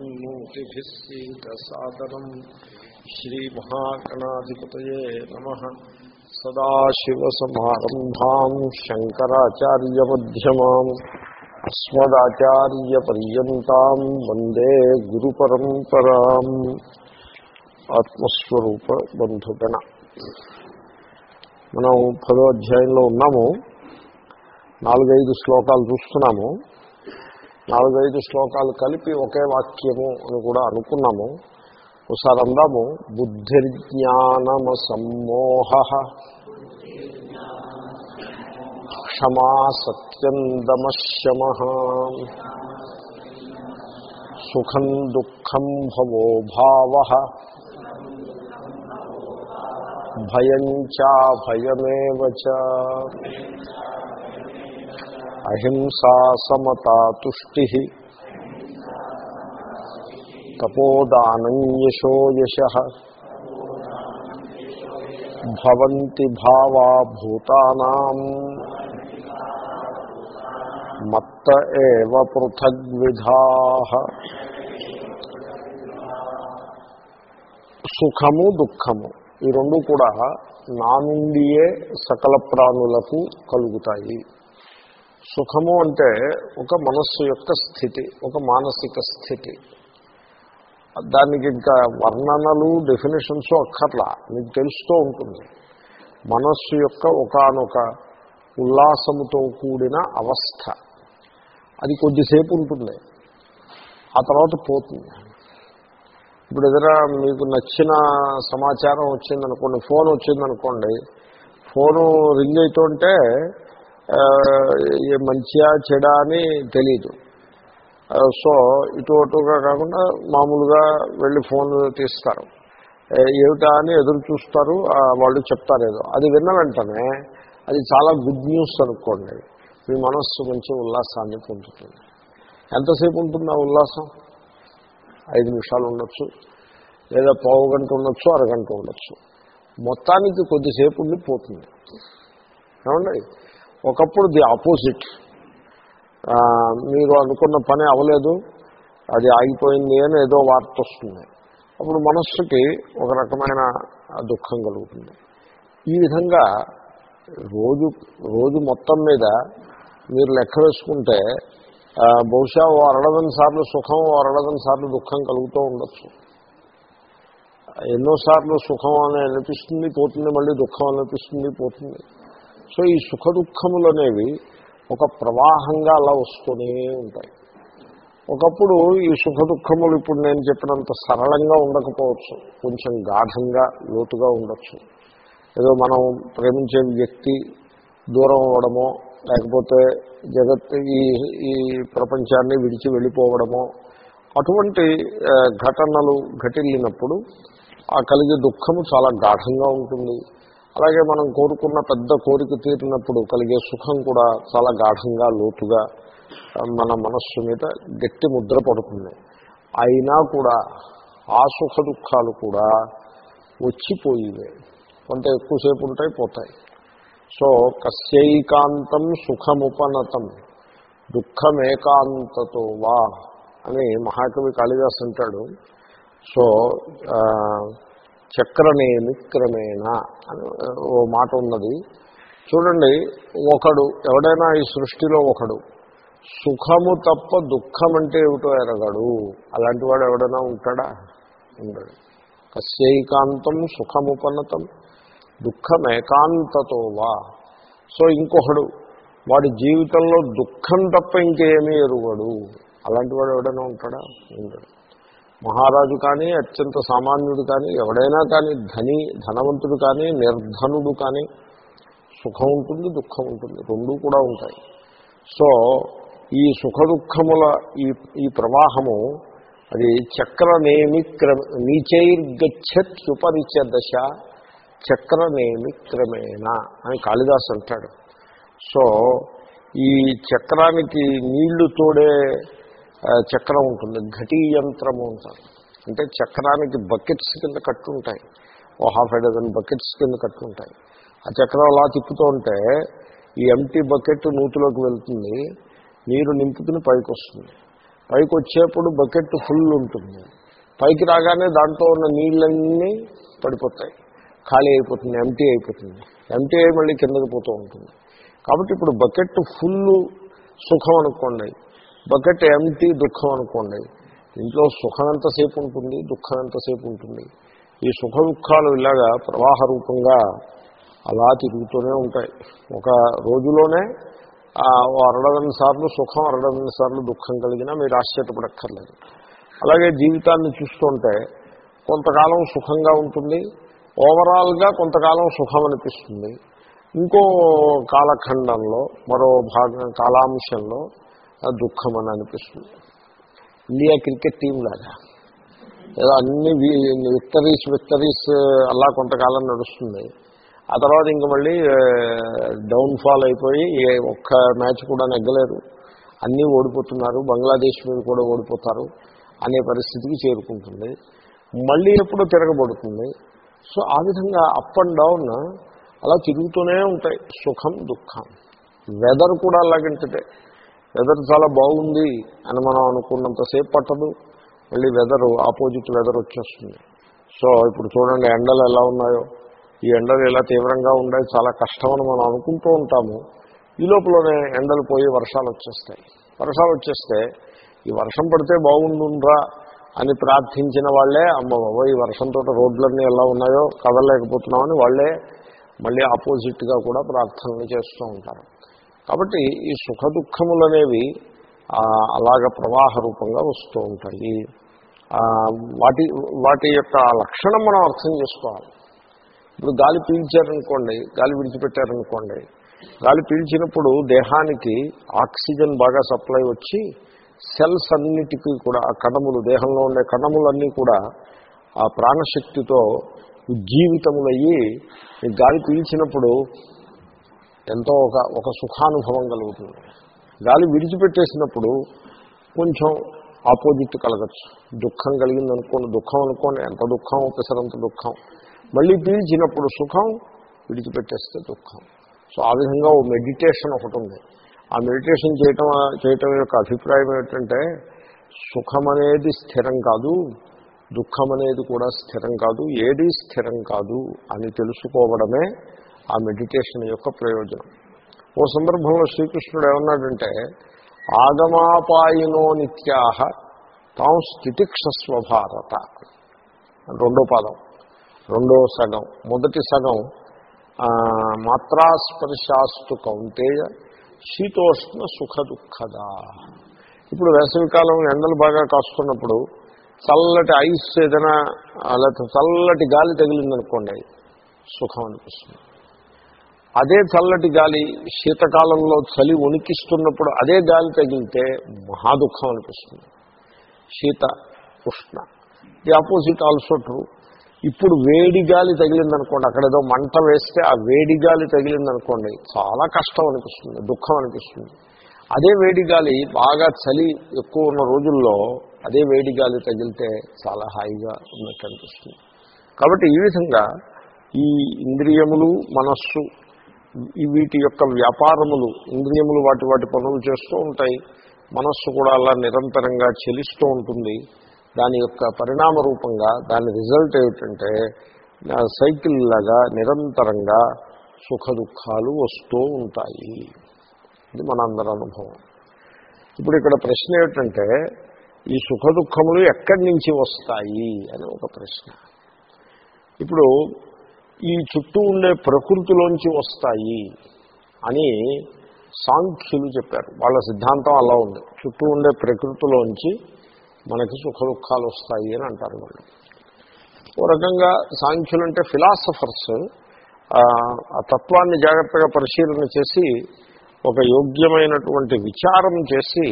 సుమన్మూర్తిభిः सीतसादनम् श्रीमहागणाधिपतये नमः सदाशिवसमारम्भाम् शङ्कराचार्यमध्यमाम् अस्मदाचार्यपर्यन्ताम् वन्दे गुरुपरम्पराम् ఆత్మస్వరూప బంధుగణ మనం పదో అధ్యాయంలో ఉన్నాము నాలుగైదు శ్లోకాలు చూస్తున్నాము నాలుగైదు శ్లోకాలు కలిపి ఒకే వాక్యము అని కూడా అనుకున్నాము. ఒకసారి అందాము. బుద్ధిర్జ్ఞానమ సమ్మోహ క్షమా సత్యందమశమ సుఖం దుఃఖం భవో భావ. భయం చా భయమేవ చ. అహింసా సమతా తుష్టి తపోదానం భవంతి భావా మత్త ఏవ పృథగ్విధా సుఖము దుఃఖము ఈ రెండు కూడా నా నుండియే సకల ప్రాణులకు కలుగుతాయి. సుఖము అంటే ఒక మనస్సు యొక్క స్థితి ఒక మానసిక స్థితి. దానికి ఇంకా వర్ణనలు డెఫినేషన్స్ అక్కర్లా. మీకు తెలుస్తూ ఉంటుంది. మనస్సు యొక్క ఒకనొక ఉల్లాసముతో కూడిన అవస్థ. అది కొద్దిసేపు ఉంటుంది. ఆ తర్వాత పోతుంది. ఇప్పుడు ఎదురా మీకు నచ్చిన సమాచారం వచ్చిందనుకోండి ఫోన్ వచ్చిందనుకోండి ఫోను రింగ్ అవుతుంటే మంచిగా చెడా అని తెలీదు. సో ఇటు అటుగా కాకుండా మామూలుగా వెళ్ళి ఫోన్ తీస్తారు. ఏమిటా అని ఎదురు చూస్తారు. వాళ్ళు చెప్తారు ఏదో. అది విన్న వెంటనే అది చాలా గుడ్ న్యూస్ అనుకోండి. మీ మనస్సు మంచి ఉల్లాసాన్ని పొందుతుంది. ఎంతసేపు ఉంటుంది ఆ ఉల్లాసం? ఐదు నిమిషాలు ఉండొచ్చు. లేదా పావు గంట ఉండొచ్చు అరగంట ఉండొచ్చు. మొత్తానికి కొద్దిసేపు ఉండి పోతుంది ఏమండి? ఒకప్పుడు ది ఆపోజిట్. మీరు అనుకున్న పని అవ్వలేదు అది ఆగిపోయింది అని ఏదో వార్త వస్తుంది. అప్పుడు మనస్సుకి ఒక రకమైన దుఃఖం కలుగుతుంది. ఈ విధంగా రోజు రోజు మొత్తం మీద మీరు లెక్క వేసుకుంటే బహుశా ఓ అరడదని సార్లు సుఖం ఓ అరడదని సార్లు దుఃఖం కలుగుతూ ఉండొచ్చు. ఎన్నోసార్లు సుఖం అని అనిపిస్తుంది పోతుంది మళ్ళీ దుఃఖం అనిపిస్తుంది పోతుంది. సో ఈ సుఖ దుఃఖములు అనేవి ఒక ప్రవాహంగా అలా వస్తూనే ఉంటాయి. ఒకప్పుడు ఈ సుఖ దుఃఖములు ఇప్పుడు నేను చెప్పినంత సరళంగా ఉండకపోవచ్చు. కొంచెం గాఢంగా లోతుగా ఉండొచ్చు. ఏదో మనం ప్రేమించే వ్యక్తి దూరం అవ్వడమో లేకపోతే జగత్ ఈ ఈ ప్రపంచాన్ని విడిచి వెళ్ళిపోవడమో అటువంటి ఘటనలు ఘటిల్లినప్పుడు ఆ కలిగే దుఃఖము చాలా గాఢంగా ఉంటుంది. అలాగే మనం కోరుకున్న పెద్ద కోరిక తీరినప్పుడు కలిగే సుఖం కూడా చాలా గాఢంగా లోతుగా మన మనస్సు మీద గట్టి ముద్ర పడుతుంది. అయినా కూడా ఆ సుఖ దుఃఖాలు కూడా వచ్చిపోయివే. కొంత ఎక్కువసేపు ఉంటాయి పోతాయి. సో కస్యైకాంతం సుఖముపనతం దుఃఖమేకాంతతో వా అని మహాకవి కాళిదాస్ అంటాడు. సో చక్రనేమి క్రమేణ అని ఓ మాట ఉన్నది. చూడండి ఒకడు ఎవడైనా ఈ సృష్టిలో ఒకడు సుఖము తప్ప దుఃఖం అంటే ఏమిటో ఎరగడు. అలాంటి వాడు ఎవడైనా ఉంటాడా? ఉండడు. కస్యైకాంతం సుఖముపన్నతం దుఃఖం ఏకాంతతో వా. సో ఇంకొకడు వాడి జీవితంలో దుఃఖం తప్ప ఇంకేమీ ఎరుగడు. అలాంటి వాడు ఎవడైనా ఉంటాడా? ఉండడు. మహారాజు కానీ అత్యంత సామాన్యుడు కానీ ఎవడైనా కానీ ధని ధనవంతుడు కానీ నిర్ధనుడు కానీ సుఖం ఉంటుంది దుఃఖం ఉంటుంది రెండూ కూడా ఉంటాయి. సో ఈ సుఖ దుఃఖముల ఈ ఈ ప్రవాహము అది చక్రనేమి క్రమ నీచైర్గచ్చత్యుపరిచ దశ చక్రనేమి క్రమేణ అని కాళిదాస్ అంటాడు. సో ఈ చక్రానికి నీళ్ళు తోడే చక్రం ఉంటుంది. ఘటీ యంత్రము ఉంటారు అంటే చక్రానికి బకెట్స్ కింద కట్టుంటాయి. ఓ హాఫ్ డజన్ బకెట్స్ కింద కట్టుంటాయి. ఆ చక్రం అలా తిప్పుతూ ఉంటే ఈ ఎంటీ బకెట్ నూతిలోకి వెళ్తుంది. నీరు నింపుకుని పైకి వస్తుంది పైకి వచ్చేప్పుడు బకెట్ ఫుల్ ఉంటుంది. పైకి రాగానే దాంట్లో ఉన్న నీళ్ళన్నీ పడిపోతాయి. ఖాళీ అయిపోతుంది ఎంటీ అయిపోతుంది. ఎంటీ అయి మళ్ళీ కిందకి పోతూ ఉంటుంది. కాబట్టి ఇప్పుడు బకెట్ ఫుల్ సుఖం అనుకోండి. బకెట్ ఎంటీ దుఃఖం అనుకోండి. ఇంట్లో సుఖం ఎంతసేపు ఉంటుంది దుఃఖం ఎంతసేపు ఉంటుంది. ఈ సుఖ దుఃఖాలు ఇలాగా ప్రవాహ రూపంగా అలా తిరుగుతూనే ఉంటాయి. ఒక రోజులోనే అరడదని సార్లు సుఖం అరడదని సార్లు దుఃఖం కలిగినా మీరు ఆశ్చర్యపడక్కర్లేదు. అలాగే జీవితాన్ని చూస్తుంటే కొంతకాలం సుఖంగా ఉంటుంది ఓవరాల్గా కొంతకాలం సుఖం అనిపిస్తుంది. ఇంకో కాలఖండంలో మరో భాగం కాలాంశంలో దుఃఖం అని అనిపిస్తుంది. ఇండియా క్రికెట్ టీం లాగా. ఏదో అన్ని విక్టరీస్ విక్టరీస్ అలా కొంతకాలం నడుస్తుంది. ఆ తర్వాత ఇంక మళ్ళీ డౌన్ఫాల్ అయిపోయి ఒక్క మ్యాచ్ కూడా నెగ్గలేరు. అన్నీ ఓడిపోతున్నారు. బంగ్లాదేశ్ మీద కూడా ఓడిపోతారు అనే పరిస్థితికి చేరుకుంటుంది. మళ్ళీ ఎప్పుడో తిరగబడుతుంది. సో ఆ విధంగా అప్ అండ్ డౌన్ అలా తిరుగుతూనే ఉంటాయి. సుఖం దుఃఖం. వెదర్ కూడా అలాగంటే వెదర్ చాలా బాగుంది అని మనం అనుకున్నంతసేపు పట్టదు. మళ్ళీ వెదరు ఆపోజిట్ వెదర్ వచ్చేస్తుంది. సో ఇప్పుడు చూడండి ఎండలు ఎలా ఉన్నాయో. ఈ ఎండలు ఎలా తీవ్రంగా ఉన్నాయి చాలా కష్టమని మనం అనుకుంటూ ఉంటాము. ఈ లోపలనే ఎండలు పోయి వర్షాలు వచ్చేస్తాయి. వర్షాలు వచ్చేస్తే ఈ వర్షం పడితే బాగుండుండ్రా అని ప్రార్థించిన వాళ్ళే అమ్మ బాబో ఈ వర్షంతో రోడ్లన్నీ ఎలా ఉన్నాయో కదలలేకపోతున్నామని వాళ్ళే మళ్ళీ ఆపోజిట్గా కూడా ప్రార్థనలు చేస్తూ ఉంటారు. కాబట్టి ఈ సుఖ దుఃఖములు అనేవి అలాగ ప్రవాహ రూపంగా వస్తూ ఉంటాయి. వాటి వాటి యొక్క లక్షణం మనం అర్థం చేసుకోవాలి. ఇప్పుడు గాలి పీల్చారనుకోండి గాలి విడిచిపెట్టారనుకోండి గాలి పీల్చినప్పుడు దేహానికి ఆక్సిజన్ బాగా సప్లై వచ్చి సెల్స్ అన్నిటికీ కూడా ఆ కణములు దేహంలో ఉండే కణములన్నీ కూడా ఆ ప్రాణశక్తితో ఉజ్జీవితములయ్యి గాలి పీల్చినప్పుడు ఎంతో ఒక ఒక సుఖానుభవం కలుగుతుంది. గాలి విడిచిపెట్టేసినప్పుడు కొంచెం ఆపోజిట్ కలగచ్చు. దుఃఖం కలిగింది అనుకోండి దుఃఖం అనుకోండి ఎంత దుఃఖం ఒకసారంత దుఃఖం. మళ్ళీ పీల్చినప్పుడు సుఖం విడిచిపెట్టేస్తే దుఃఖం. సో ఆ విధంగా ఓ మెడిటేషన్ ఒకటి ఉంది. ఆ మెడిటేషన్ చేయటం చేయటం యొక్క అభిప్రాయం ఏంటంటే సుఖం అనేది స్థిరం కాదు దుఃఖం అనేది కూడా స్థిరం కాదు ఏది స్థిరం కాదు అని తెలుసుకోవడమే ఆ మెడిటేషన్ యొక్క ప్రయోజనం. ఓ సందర్భంలో శ్రీకృష్ణుడు ఏమన్నాడంటే ఆగమాపాయినో నిత్యాహ తాం స్థితిక్షస్వ భారత రెండో పదం. రెండో సగం. మొదటి సగం మాత్రాస్పర్శాస్తు కౌంతేయ శీతోష్ణ సుఖ దుఃఖదా ఇప్పుడు వేసవికాలం ఎండలు బాగా కాస్తున్నప్పుడు చల్లటి ఐస్ ఏదైనా లేకపోతే చల్లటి గాలి తగిలిందనుకోండి సుఖం అనిపిస్తుంది. అదే చల్లటి గాలి శీతకాలంలో చలి ఉనికిస్తున్నప్పుడు అదే గాలి తగిలితే మహా దుఃఖం అనిపిస్తుంది. శీత ఉష్ణ. ది ఆపోజిట్ ఆల్సో ట్రూ ఇప్పుడు వేడి గాలి తగిలిందనుకోండి అక్కడ ఏదో మంట వేస్తే ఆ వేడి గాలి తగిలిందనుకోండి చాలా కష్టం అనిపిస్తుంది దుఃఖం అనిపిస్తుంది. అదే వేడి గాలి బాగా చలి ఎక్కువ ఉన్న రోజుల్లో అదే వేడి గాలి తగిలితే చాలా హాయిగా ఉన్నట్టు అనిపిస్తుంది. కాబట్టి ఈ విధంగా ఈ ఇంద్రియములు మనస్సు వీటి యొక్క వ్యాపారములు ఇంద్రియములు వాటి వాటి పనులు చేస్తూ ఉంటాయి. మనస్సు కూడా అలా నిరంతరంగా చెలిస్తూ ఉంటుంది. దాని యొక్క పరిణామ రూపంగా దాని రిజల్ట్ ఏమిటంటే సైకిల్ లాగా నిరంతరంగా సుఖ దుఃఖాలు వస్తూ ఉంటాయి. ఇది మనందరి అనుభవం. ఇప్పుడు ఇక్కడ ప్రశ్న ఏమిటంటే ఈ సుఖ దుఃఖములు ఎక్కడి నుంచి వస్తాయి అని ఒక ప్రశ్న. ఇప్పుడు ఈ చుట్టూ ఉండే ప్రకృతిలోంచి వస్తాయి అని సాంఖ్యులు చెప్పారు. వాళ్ళ సిద్ధాంతం అలా ఉంది. చుట్టూ ఉండే ప్రకృతిలోంచి మనకి సుఖ దుఃఖాలు వస్తాయి అని అంటారు వాళ్ళు. ఓ రకంగా సాంఖ్యులు అంటే ఫిలాసఫర్స్. ఆ తత్వాన్ని జాగ్రత్తగా పరిశీలన చేసి ఒక యోగ్యమైనటువంటి విచారం చేసి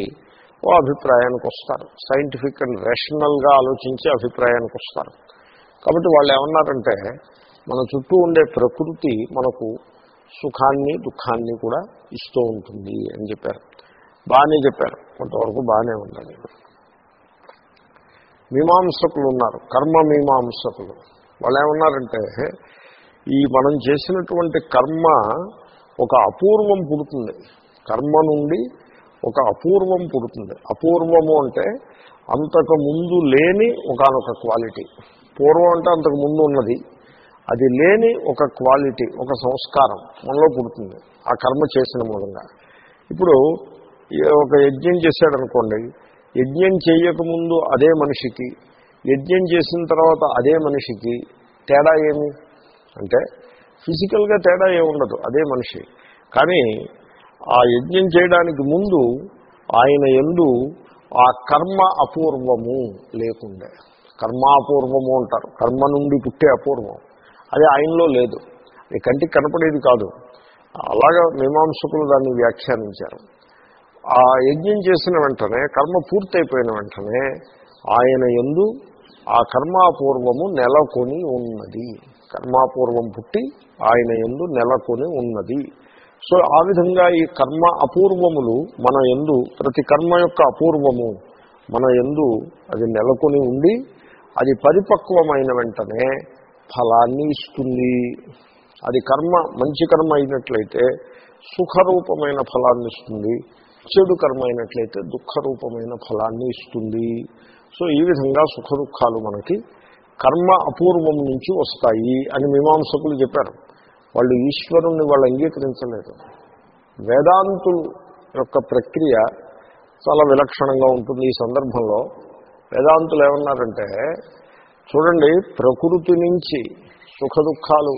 ఓ అభిప్రాయానికి వస్తారు. సైంటిఫిక్ అండ్ రేషనల్గా ఆలోచించి అభిప్రాయానికి వస్తారు. కాబట్టి వాళ్ళు ఏమన్నారంటే మన చుట్టూ ఉండే ప్రకృతి మనకు సుఖాన్ని దుఃఖాన్ని కూడా ఇస్తూ ఉంటుంది అని చెప్పారు. బాగానే చెప్పారు. కొంతవరకు బాగానే ఉన్నది మీమాంసకులు ఉన్నారు. కర్మ మీమాంసకులు. వాళ్ళు ఏమన్నారంటే ఈ మనం చేసినటువంటి కర్మ ఒక అపూర్వం పుడుతుంది. కర్మ నుండి ఒక అపూర్వం పుడుతుంది. అపూర్వము అంటే అంతకు ముందు లేని ఒకనొక క్వాలిటీ. పూర్వం అంటే అంతకు ముందు ఉన్నది. అది లేని ఒక క్వాలిటీ ఒక సంస్కారం మనలో పుడుతుంది. ఆ కర్మ చేసిన మూలంగా. ఇప్పుడు ఒక యజ్ఞం చేశాడనుకోండి యజ్ఞం చేయకముందు అదే మనిషికి యజ్ఞం చేసిన తర్వాత అదే మనిషికి తేడా ఏమి? అంటే ఫిజికల్గా తేడా ఏముండదు అదే మనిషి. కానీ ఆ యజ్ఞం చేయడానికి ముందు ఆయన ఎందు ఆ కర్మ అపూర్వము లేకుండే. కర్మాపూర్వము అంటారు. కర్మ నుండి పుట్టే అపూర్వం. అది ఆయనలో లేదు. అది కంటికి కనపడేది కాదు. అలాగా మీమాంసకులు దాన్ని వ్యాఖ్యానించారు. ఆ యజ్ఞం చేసిన వెంటనే కర్మ పూర్తయిపోయిన వెంటనే ఆయన ఎందు ఆ కర్మాపూర్వము నెలకొని ఉన్నది. కర్మాపూర్వం పుట్టి ఆయన ఎందు నెలకొని ఉన్నది. సో ఆ విధంగా ఈ కర్మ అపూర్వములు మన ఎందు ప్రతి కర్మ యొక్క అపూర్వము మన ఎందు అది నెలకొని ఉండి అది పరిపక్వమైన వెంటనే ఫలాన్ని ఇస్తుంది. అది కర్మ మంచి కర్మ అయినట్లయితే సుఖరూపమైన ఫలాన్ని ఇస్తుంది. చెడు కర్మ అయినట్లయితే దుఃఖరూపమైన ఫలాన్ని ఇస్తుంది. సో ఈ విధంగా సుఖ దుఃఖాలు మనకి కర్మ అపూర్వం నుంచి వస్తాయి అని మీమాంసకులు చెప్పారు. వాళ్ళు ఈశ్వరుణ్ణి వాళ్ళు అంగీకరించలేదు. వేదాంతుల యొక్క ప్రక్రియ చాలా విలక్షణంగా ఉంటుంది ఈ సందర్భంలో. వేదాంతులు ఏమన్నారంటే చూడండి ప్రకృతి నుంచి సుఖ దుఃఖాలు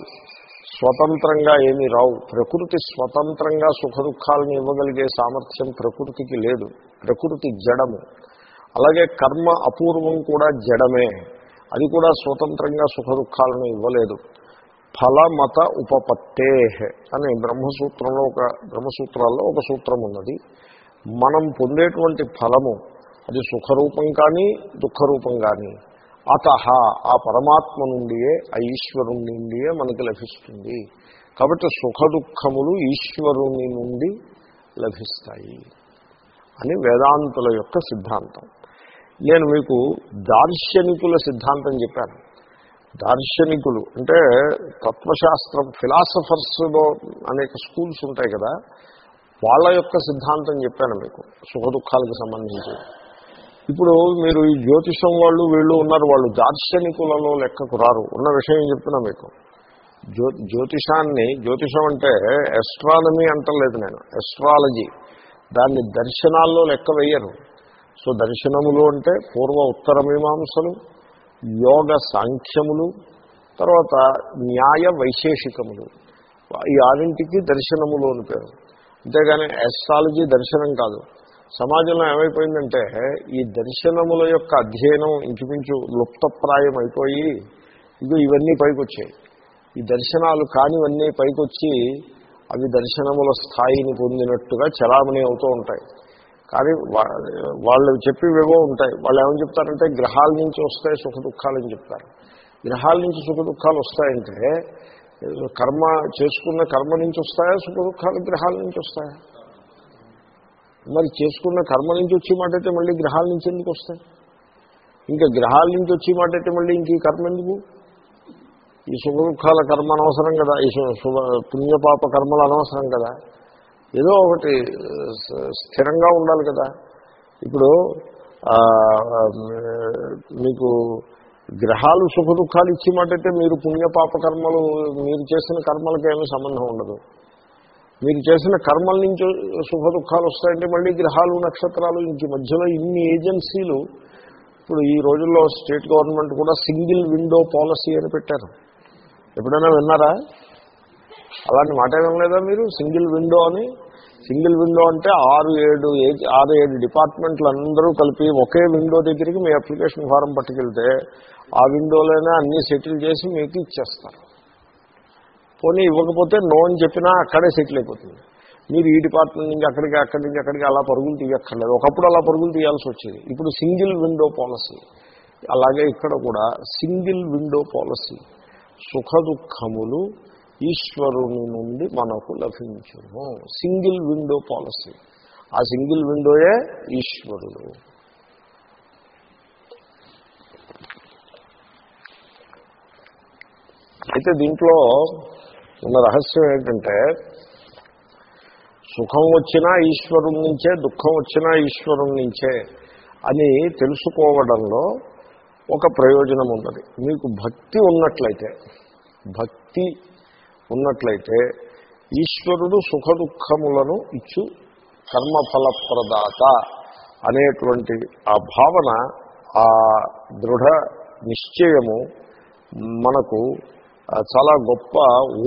స్వతంత్రంగా ఏమీ రావు. ప్రకృతి స్వతంత్రంగా సుఖ దుఃఖాలను ఇవ్వగలిగే సామర్థ్యం ప్రకృతికి లేదు. ప్రకృతి జడము. అలాగే కర్మ అపూర్వం కూడా జడమే. అది కూడా స్వతంత్రంగా సుఖ దుఃఖాలను ఇవ్వలేదు ఫలమత ఉపపత్తే అని బ్రహ్మసూత్రంలో ఒక బ్రహ్మసూత్రాల్లో ఒక సూత్రం ఉన్నది. మనం పొందేటువంటి ఫలము అది సుఖరూపం కానీ దుఃఖరూపం కానీ అత ఆ పరమాత్మ నుండియే ఆ ఈశ్వరుని నుండియే మనకు లభిస్తుంది. కాబట్టి సుఖ దుఃఖములు ఈశ్వరుని నుండి లభిస్తాయి అని వేదాంతుల యొక్క సిద్ధాంతం. నేను మీకు దార్శనికుల సిద్ధాంతం చెప్పాను. దార్శనికులు అంటే తత్వశాస్త్రం ఫిలాసఫర్స్లో అనేక స్కూల్స్ ఉంటాయి కదా వాళ్ళ యొక్క సిద్ధాంతం చెప్పాను మీకు సుఖ దుఃఖాలకు సంబంధించి. ఇప్పుడు మీరు ఈ జ్యోతిషం వాళ్ళు వీళ్ళు ఉన్నారు. వాళ్ళు దార్శనికులలో లెక్కకు రారు. ఉన్న విషయం చెప్తున్నా మీకు. జ్యో జ్యోతిషాన్ని జ్యోతిషం అంటే ఎస్ట్రానమీ అంటలేదు నేను. ఎస్ట్రాలజీ దాన్ని దర్శనాల్లో లెక్క వేయరు. సో దర్శనములు అంటే పూర్వ ఉత్తర మీమాంసలు యోగ సాంఖ్యములు తర్వాత న్యాయ వైశేషికములు. ఈ ఆరింటికి దర్శనములు అని పేరు. అంతేగాని ఎస్ట్రాలజీ దర్శనం కాదు. సమాజంలో ఏమైపోయిందంటే ఈ దర్శనముల యొక్క అధ్యయనం ఇంచుమించు లుప్తప్రాయం అయిపోయి ఇవి ఇవన్నీ పైకొచ్చాయి. ఈ దర్శనాలు కానివన్నీ పైకొచ్చి అవి దర్శనముల స్థాయిని పొందినట్టుగా చలామణి అవుతూ ఉంటాయి. కానీ వాళ్ళు చెప్పివేవో ఉంటాయి. వాళ్ళు ఏమని చెప్తారంటే గ్రహాల నుంచి వస్తాయి సుఖ దుఃఖాలని చెప్తారు. గ్రహాల నుంచి సుఖ దుఃఖాలు వస్తాయంటే కర్మ చేసుకున్న కర్మ నుంచి వస్తాయా సుఖ దుఃఖాలు గ్రహాల నుంచి వస్తాయా? మరి చేసుకున్న కర్మ నుంచి వచ్చే మాట అయితే మళ్ళీ గ్రహాల నుంచి ఎందుకు వస్తాయి? ఇంకా గ్రహాల నుంచి వచ్చే మాట అయితే మళ్ళీ ఇంక ఈ కర్మ ఎందుకు? ఈ సుఖ దుఃఖాల కర్మ అనవసరం కదా? ఈ శుభ పుణ్యపాప కర్మలు అనవసరం కదా? ఏదో ఒకటి స్థిరంగా ఉండాలి కదా? ఇప్పుడు మీకు గ్రహాలు సుఖ దుఃఖాలు ఇచ్చి మాట అయితే మీరు పుణ్యపాప కర్మలు మీరు చేసిన కర్మలకు ఏమీ సంబంధం ఉండదు. మీరు చేసిన కర్మల నుంచి సుఖ దుఃఖాలు వస్తాయంటే మళ్ళీ గ్రహాలు నక్షత్రాలు ఇంక మధ్యలో ఇన్ని ఏజెన్సీలు. ఇప్పుడు ఈ రోజుల్లో స్టేట్ గవర్నమెంట్ కూడా సింగిల్ విండో పాలసీ అని పెట్టారు. ఎప్పుడైనా విన్నారా? అలాంటి మాట ఏం లేదా మీరు? సింగిల్ విండో అని? సింగిల్ విండో అంటే ఆరు ఏడు ఆరు ఏడు డిపార్ట్మెంట్లు అందరూ కలిపి ఒకే విండో దగ్గరికి మీ అప్లికేషన్ ఫారం పట్టుకెళ్తే ఆ విండోలోనే అన్నీ సెటిల్ చేసి మీకు ఇచ్చేస్తారు. పోనీ ఇవ్వకపోతే నో అని చెప్పినా అక్కడే సెటిల్ అయిపోతుంది. మీరు ఈ డిపార్ట్మెంట్ నుంచి అక్కడికి అక్కడి నుంచి అక్కడికి అలా పరుగులు తీయక్కర్లేదు. ఒకప్పుడు అలా పరుగులు తీయాల్సి వచ్చేది. ఇప్పుడు సింగిల్ విండో పాలసీ. అలాగే ఇక్కడ కూడా సింగిల్ విండో పాలసీ. సుఖ దుఃఖములు ఈశ్వరుని నుండి మనకు లభించును. Single window policy. ఆ సింగిల్ విండోయే ఈశ్వరుడు. అయితే దీంట్లో ఉన్న రహస్యం ఏంటంటే సుఖం వచ్చినా ఈశ్వరుడి నుంచే దుఃఖం వచ్చినా ఈశ్వరుడి నుంచే అని తెలుసుకోవడంలో ఒక ప్రయోజనం ఉన్నది. మీకు భక్తి ఉన్నట్లయితే భక్తి ఉన్నట్లయితే ఈశ్వరుడు సుఖ దుఃఖములను ఇచ్చు కర్మఫలప్రదాత అనేటువంటి ఆ భావన ఆ దృఢ నిశ్చయము మనకు చాలా గొప్ప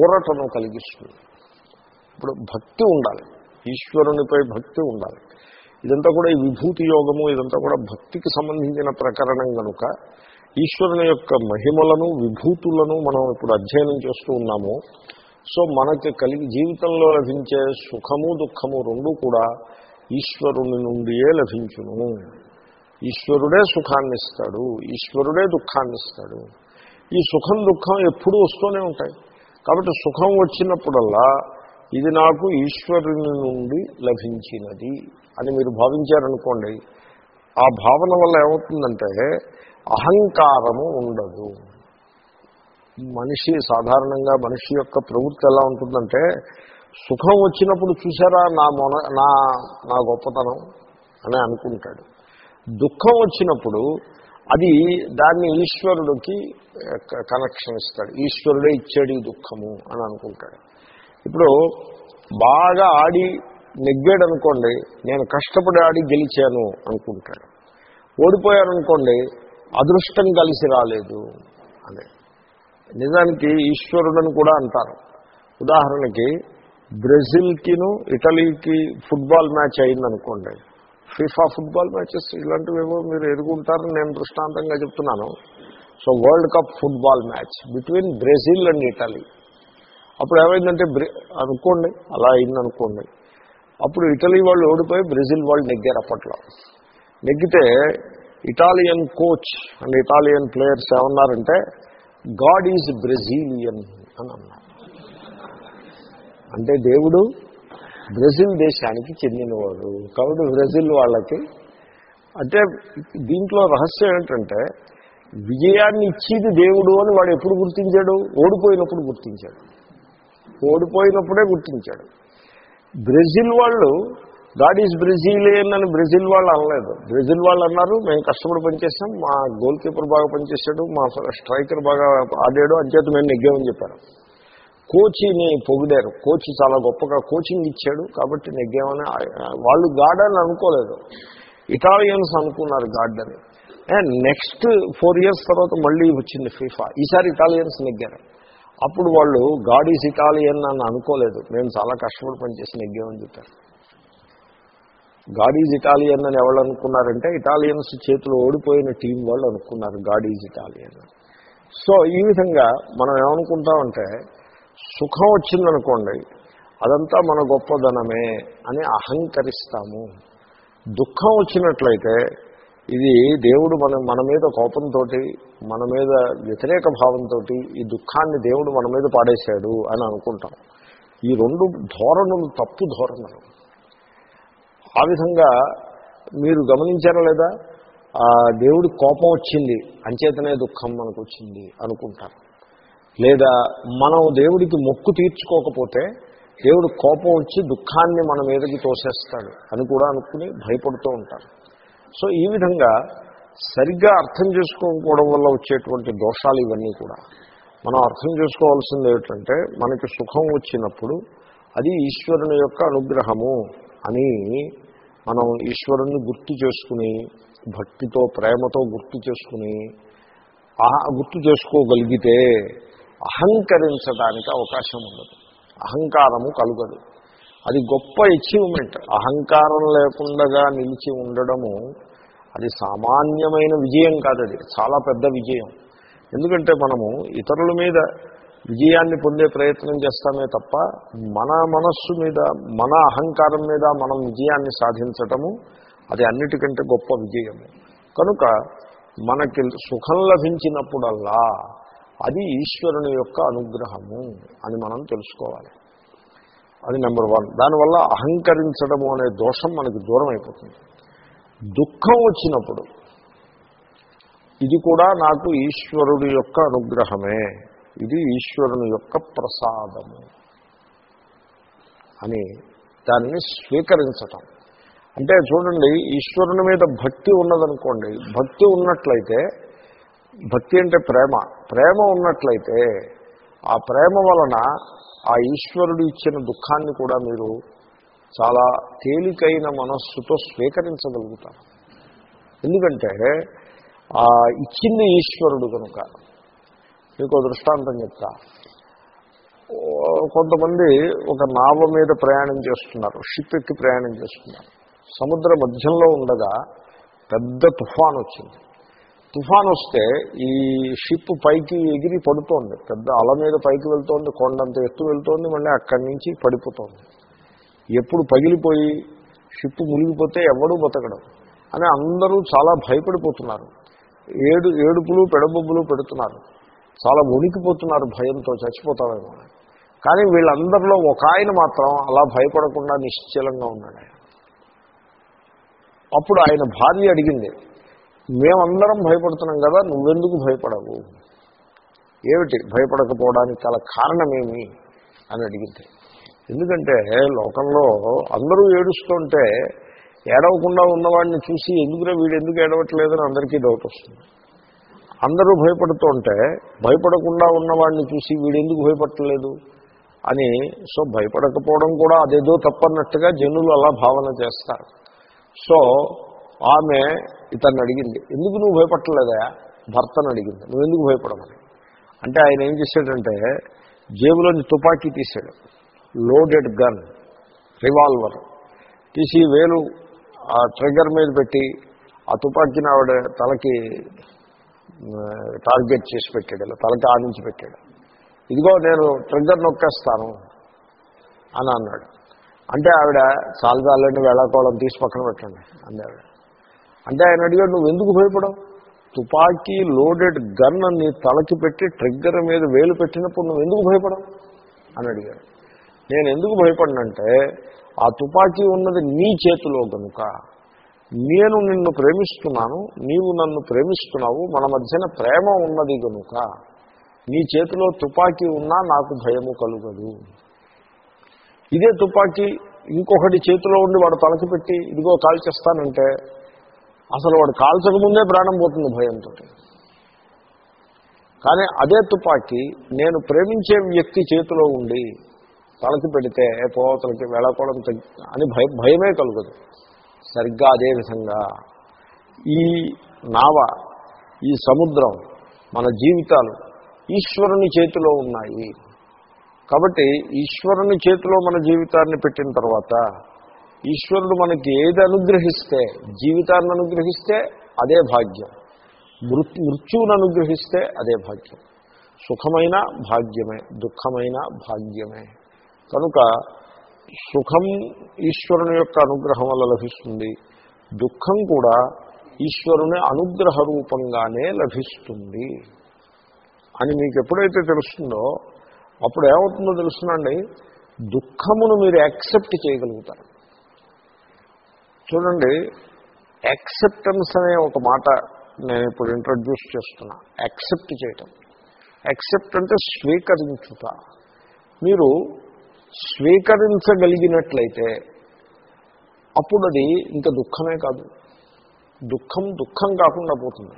ఊరటను కలిగిస్తుంది. ఇప్పుడు భక్తి ఉండాలి. ఈశ్వరునిపై భక్తి ఉండాలి. ఇదంతా కూడా ఈ విభూతి యోగము ఇదంతా కూడా భక్తికి సంబంధించిన ప్రకరణం కనుక ఈశ్వరుని యొక్క మహిమలను విభూతులను మనం ఇప్పుడు అధ్యయనం చేస్తూ ఉన్నాము. సో మనకి కలిగి జీవితంలో లభించే సుఖము దుఃఖము రెండు కూడా ఈశ్వరుని నుండియే లభించును. ఈశ్వరుడే సుఖాన్నిస్తాడు ఈశ్వరుడే దుఃఖాన్ని ఇస్తాడు ఈ సుఖం దుఃఖం ఎప్పుడూ వస్తూనే ఉంటాయి. కాబట్టి సుఖం వచ్చినప్పుడల్లా ఇది నాకు ఈశ్వరుని నుండి లభించినది అని మీరు భావించారనుకోండి. ఆ భావన వల్ల ఏమవుతుందంటే అహంకారము ఉండదు. మనిషి సాధారణంగా మనిషి యొక్క ప్రవృత్తి ఎలా ఉంటుందంటే సుఖం వచ్చినప్పుడు చూసారా నా మొన నా నా గొప్పతనం అని అనుకుంటాడు. దుఃఖం వచ్చినప్పుడు అది దాన్ని ఈశ్వరుడికి కనెక్షన్ ఇస్తాడు. ఈశ్వరుడే ఇచ్చాడు ఈ దుఃఖము అని అనుకుంటాడు. ఇప్పుడు బాగా ఆడి నెగ్గాడు అనుకోండి నేను కష్టపడి ఆడి గెలిచాను అనుకుంటాడు. ఓడిపోయారనుకోండి అదృష్టం కలిసి రాలేదు అనే నిజానికి ఈశ్వరుడని కూడా అంటారు. ఉదాహరణకి బ్రెజిల్కిను ఇటలీకి ఫుట్బాల్ మ్యాచ్ అయిందనుకోండి ఫీఫా ఫుట్బాల్ మ్యాచెస్ ఇలాంటివేవో మీరు ఎదుగుంటారని నేను దృష్టాంతంగా చెప్తున్నాను. So world cup football match between Brazil and Italy. అప్పుడు ఏమైందంటే బ్రె అనుకోండి అలా అయిందనుకోండి. అప్పుడు ఇటలీ వాళ్ళు ఓడిపోయి బ్రెజిల్ వాళ్ళు నెగ్గారు అప్పట్లో. నెగ్గితే Italian coach and Italian players ఏమన్నారంటే గాడ్ ఈజ్ బ్రెజీలియన్ అని అన్నారు. అంటే దేవుడు బ్రెజిల్ దేశానికి చెందినవాడు. కాబట్టి బ్రెజిల్ వాళ్ళకి అంటే దీంట్లో రహస్యం ఏంటంటే విజయాన్ని ఇచ్చేది దేవుడు అని వాడు ఎప్పుడు గుర్తించాడు? ఓడిపోయినప్పుడు గుర్తించాడు. ఓడిపోయినప్పుడే గుర్తించాడు. బ్రెజిల్ వాళ్ళు గాడ్ ఈజ్ బ్రెజిలియన్ అని బ్రెజిల్ వాళ్ళు అనలేదు. బ్రెజిల్ వాళ్ళు అన్నారు మేము కష్టపడి పనిచేసాం మా గోల్ కీపర్ బాగా పనిచేశాడు మా స్ట్రైకర్ బాగా ఆడాడు అంచేత మేము నెగ్గామని చెప్పారు. కోచిని పొగిడారు. కోచ్ చాలా గొప్పగా కోచింగ్ ఇచ్చాడు కాబట్టి నెగ్గేమని వాళ్ళు గాడ్ అని అనుకోలేదు. ఇటాలియన్స్ అనుకున్నారు గాడ్ అని నెక్స్ట్ ఫోర్ ఇయర్స్ తర్వాత మళ్ళీ వచ్చింది ఫీఫా. ఈసారి ఇటాలియన్స్ నెగ్గారు. అప్పుడు వాళ్ళు గాడ్ ఈజ్ ఇటాలియన్ అని అనుకోలేదు. మేము చాలా కష్టపడి పనిచేసి నెగ్గామని చెప్పారు. గాడ్ ఈజ్ ఇటాలియన్ అని ఎవరు అనుకున్నారంటే ఇటాలియన్స్ చేతిలో ఓడిపోయిన టీం వాళ్ళు అనుకున్నారు గాడ్ ఈజ్ ఇటాలియన్ సో ఈ విధంగా మనం ఏమనుకుంటామంటే సుఖం వచ్చిందనుకోండి అదంతా మన గొప్పదనమే అని అహంకరిస్తాము. దుఃఖం వచ్చినట్లయితే ఇది దేవుడు మన మన మీద కోపంతో మన మీద వ్యతిరేక భావంతో ఈ దుఃఖాన్ని దేవుడు మన మీద పాడేశాడు అని అనుకుంటాం. ఈ రెండు ధోరణులు తప్పు ధోరణులు. ఆ విధంగా మీరు గమనించారా లేదా? దేవుడి కోపం వచ్చింది అంచేతనే దుఃఖం మనకు వచ్చింది అనుకుంటారు. లేదా మనం దేవుడికి మొక్కు తీర్చుకోకపోతే దేవుడు కోపం వచ్చి దుఃఖాన్ని మన మీదకి తోసేస్తాడు అని కూడా అనుకుని భయపడుతూ ఉంటారు. సో ఈ విధంగా సరిగ్గా అర్థం చేసుకోకపోవడం వల్ల వచ్చేటువంటి దోషాలు ఇవన్నీ కూడా. మనం అర్థం చేసుకోవాల్సింది ఏమిటంటే మనకి సుఖం వచ్చినప్పుడు అది ఈశ్వరుని యొక్క అనుగ్రహము అని మనం ఈశ్వరుణ్ణి గుర్తు చేసుకుని భక్తితో ప్రేమతో గుర్తు చేసుకుని ఆ గుర్తు చేసుకోగలిగితే అహంకరించడానికి అవకాశం ఉండదు. అహంకారము కలుగదు. అది గొప్ప అచీవ్మెంట్ అహంకారం లేకుండా నిలిచి ఉండడము అది సామాన్యమైన విజయం కాదు చాలా పెద్ద విజయం. ఎందుకంటే మనము ఇతరుల మీద విజయాన్ని పొందే ప్రయత్నం చేస్తామే తప్ప మన మనస్సు మీద మన అహంకారం మీద మనం విజయాన్ని సాధించటము అది అన్నిటికంటే గొప్ప విజయము. కనుక మనకి సుఖం లభించినప్పుడల్లా అది ఈశ్వరుని యొక్క అనుగ్రహము అని మనం తెలుసుకోవాలి. అది నెంబర్ వన్. దానివల్ల అహంకరించడము అనే దోషం మనకి దూరం అయిపోతుంది. దుఃఖం వచ్చినప్పుడు ఇది కూడా నాకు ఈశ్వరుడు యొక్క అనుగ్రహమే. ఇది ఈశ్వరుని యొక్క ప్రసాదము అని దానిని స్వీకరించటం. అంటే చూడండి ఈశ్వరుని మీద భక్తి ఉన్నదనుకోండి భక్తి ఉన్నట్లయితే భక్తి అంటే ప్రేమ. ప్రేమ ఉన్నట్లయితే ఆ ప్రేమ వలన ఆ ఈశ్వరుడు ఇచ్చిన దుఃఖాన్ని కూడా మీరు చాలా తేలికైన మనస్సుతో స్వీకరించగలుగుతారు. ఎందుకంటే ఆ ఇచ్చింది ఈశ్వరుడు కనుక మీకు దృష్టాంతం చెప్తా. కొంతమంది ఒక నావ మీద ప్రయాణం చేస్తున్నారు షిప్ ఎక్కి ప్రయాణం చేస్తున్నారు. సముద్ర మధ్యంలో ఉండగా పెద్ద తుఫాన్ వచ్చింది. తుఫాన్ వస్తే ఈ షిప్ పైకి ఎగిరి పడుతోంది. పెద్ద అల మీద పైకి వెళ్తోంది కొండంత ఎత్తు వెళ్తోంది మళ్ళీ అక్కడి నుంచి పడిపోతోంది. ఎప్పుడు పగిలిపోయి షిప్ మునిగిపోతే ఎవడూ బతకడం అని అందరూ చాలా భయపడిపోతున్నారు. ఏడు ఏడుపులు పెడబొబ్బులు పెడుతున్నారు. చాలా వణికిపోతున్నారు భయంతో చచ్చిపోతామేమో కానీ వీళ్ళందరిలో ఒక ఆయన మాత్రం అలా భయపడకుండా నిశ్చలంగా ఉన్నాడు. అప్పుడు ఆయన భార్య అడిగింది మేమందరం భయపడుతున్నాం కదా నువ్వెందుకు భయపడవు? ఏమిటి? భయపడకపోవడానికి గల కారణమేమి? అని అడిగింది. ఎందుకంటే లోకంలో అందరూ ఏడుస్తుంటే ఏడవకుండా ఉన్నవాడిని చూసి ఎందుకురా వీడు ఎందుకు ఏడవట్లేదని అందరికీ డౌట్ వస్తుంది. అందరూ భయపడుతూ ఉంటే భయపడకుండా ఉన్నవాడిని చూసి వీడు ఎందుకు భయపడలేదు అని సో భయపడకపోవడం కూడా అదేదో తప్పన్నట్టుగా జనులు అలా భావన చేస్తారు. సో ఆమె ఇతన్ని అడిగింది ఎందుకు నువ్వు భయపడలేదా భర్తను అడిగింది నువ్వు ఎందుకు భయపడమని? అంటే ఆయన ఏం చేశాడంటే జేబులోని తుపాకీ తీశాడు లోడెడ్ గన్ రివాల్వర్ తీసి వేలు ఆ ట్రిగ్గర్ మీద పెట్టి ఆ తుపాకీని ఆవిడ తలకి టార్గెట్ చేసి పెట్టాడు ఇలా తలకి ఆడించి పెట్టాడు. ఇదిగో నేను ట్రిగ్గర్ నొక్కేస్తాను అని అన్నాడు. అంటే ఆవిడ చాలు చాలండి వేళాకోళం తీసి పక్కన పెట్టండి అంది ఆవిడ. అంటే ఆయన అడిగాడు నువ్వు ఎందుకు భయపడవు? తుపాకీ లోడెడ్ గన్ నీ తలకి పెట్టి ట్రిగ్గర్ మీద వేలు పెట్టినప్పుడు నువ్వు ఎందుకు భయపడవు? అని అడిగాడు. నేను ఎందుకు భయపడినంటే ఆ తుపాకీ ఉన్నది నీ చేతిలో కనుక నేను నిన్ను ప్రేమిస్తున్నాను నీవు నన్ను ప్రేమిస్తున్నావు మన మధ్యన ప్రేమ ఉన్నది కనుక నీ చేతిలో తుపాకీ ఉన్నా నాకు భయము కలుగదు. ఇదే తుపాకీ ఇంకొకటి చేతిలో ఉండి వాడు తలకి పెట్టి ఇదిగో కాల్చేస్తానంటే అసలు వాడు కాల్చకముందే ప్రాణం పోతుంది భయంతో. కానీ అదే తుపాకి నేను ప్రేమించే వ్యక్తి చేతిలో ఉండి తలకి పెడితే పోతలకి వెళ్ళకూడదు అని భయ భయమే కలుగదు. సరిగ్గా అదేవిధంగా ఈ నావ ఈ సముద్రం మన జీవితాలు ఈశ్వరుని చేతిలో ఉన్నాయి. కాబట్టి ఈశ్వరుని చేతిలో మన జీవితాన్ని పెట్టిన తర్వాత ఈశ్వరుడు మనకి ఏది అనుగ్రహిస్తే జీవితాన్ని అనుగ్రహిస్తే అదే భాగ్యం. మృత్యు మృత్యువును అనుగ్రహిస్తే అదే భాగ్యం. సుఖమైన భాగ్యమే దుఃఖమైన భాగ్యమే. కనుక సుఖం ఈశ్వరుని యొక్క అనుగ్రహం వల్ల లభిస్తుంది. దుఃఖం కూడా ఈశ్వరుని అనుగ్రహ రూపంగానే లభిస్తుంది. అని మీకు ఎప్పుడైతే తెలుస్తుందో అప్పుడు ఏమవుతుందో తెలుసునండి? దుఃఖమును మీరు యాక్సెప్ట్ చేయగలుగుతారు. చూడండి యాక్సెప్టెన్స్ అనే ఒక మాట నేను ఇప్పుడు ఇంట్రడ్యూస్ చేస్తున్నా. యాక్సెప్ట్ చేయటం. యాక్సెప్ట్ అంటే స్వీకరించుట. మీరు స్వీకరించగలిగినట్లయితే అప్పుడు అది ఇంకా దుఃఖమే కాదు. దుఃఖం దుఃఖం కాకుండా పోతుంది.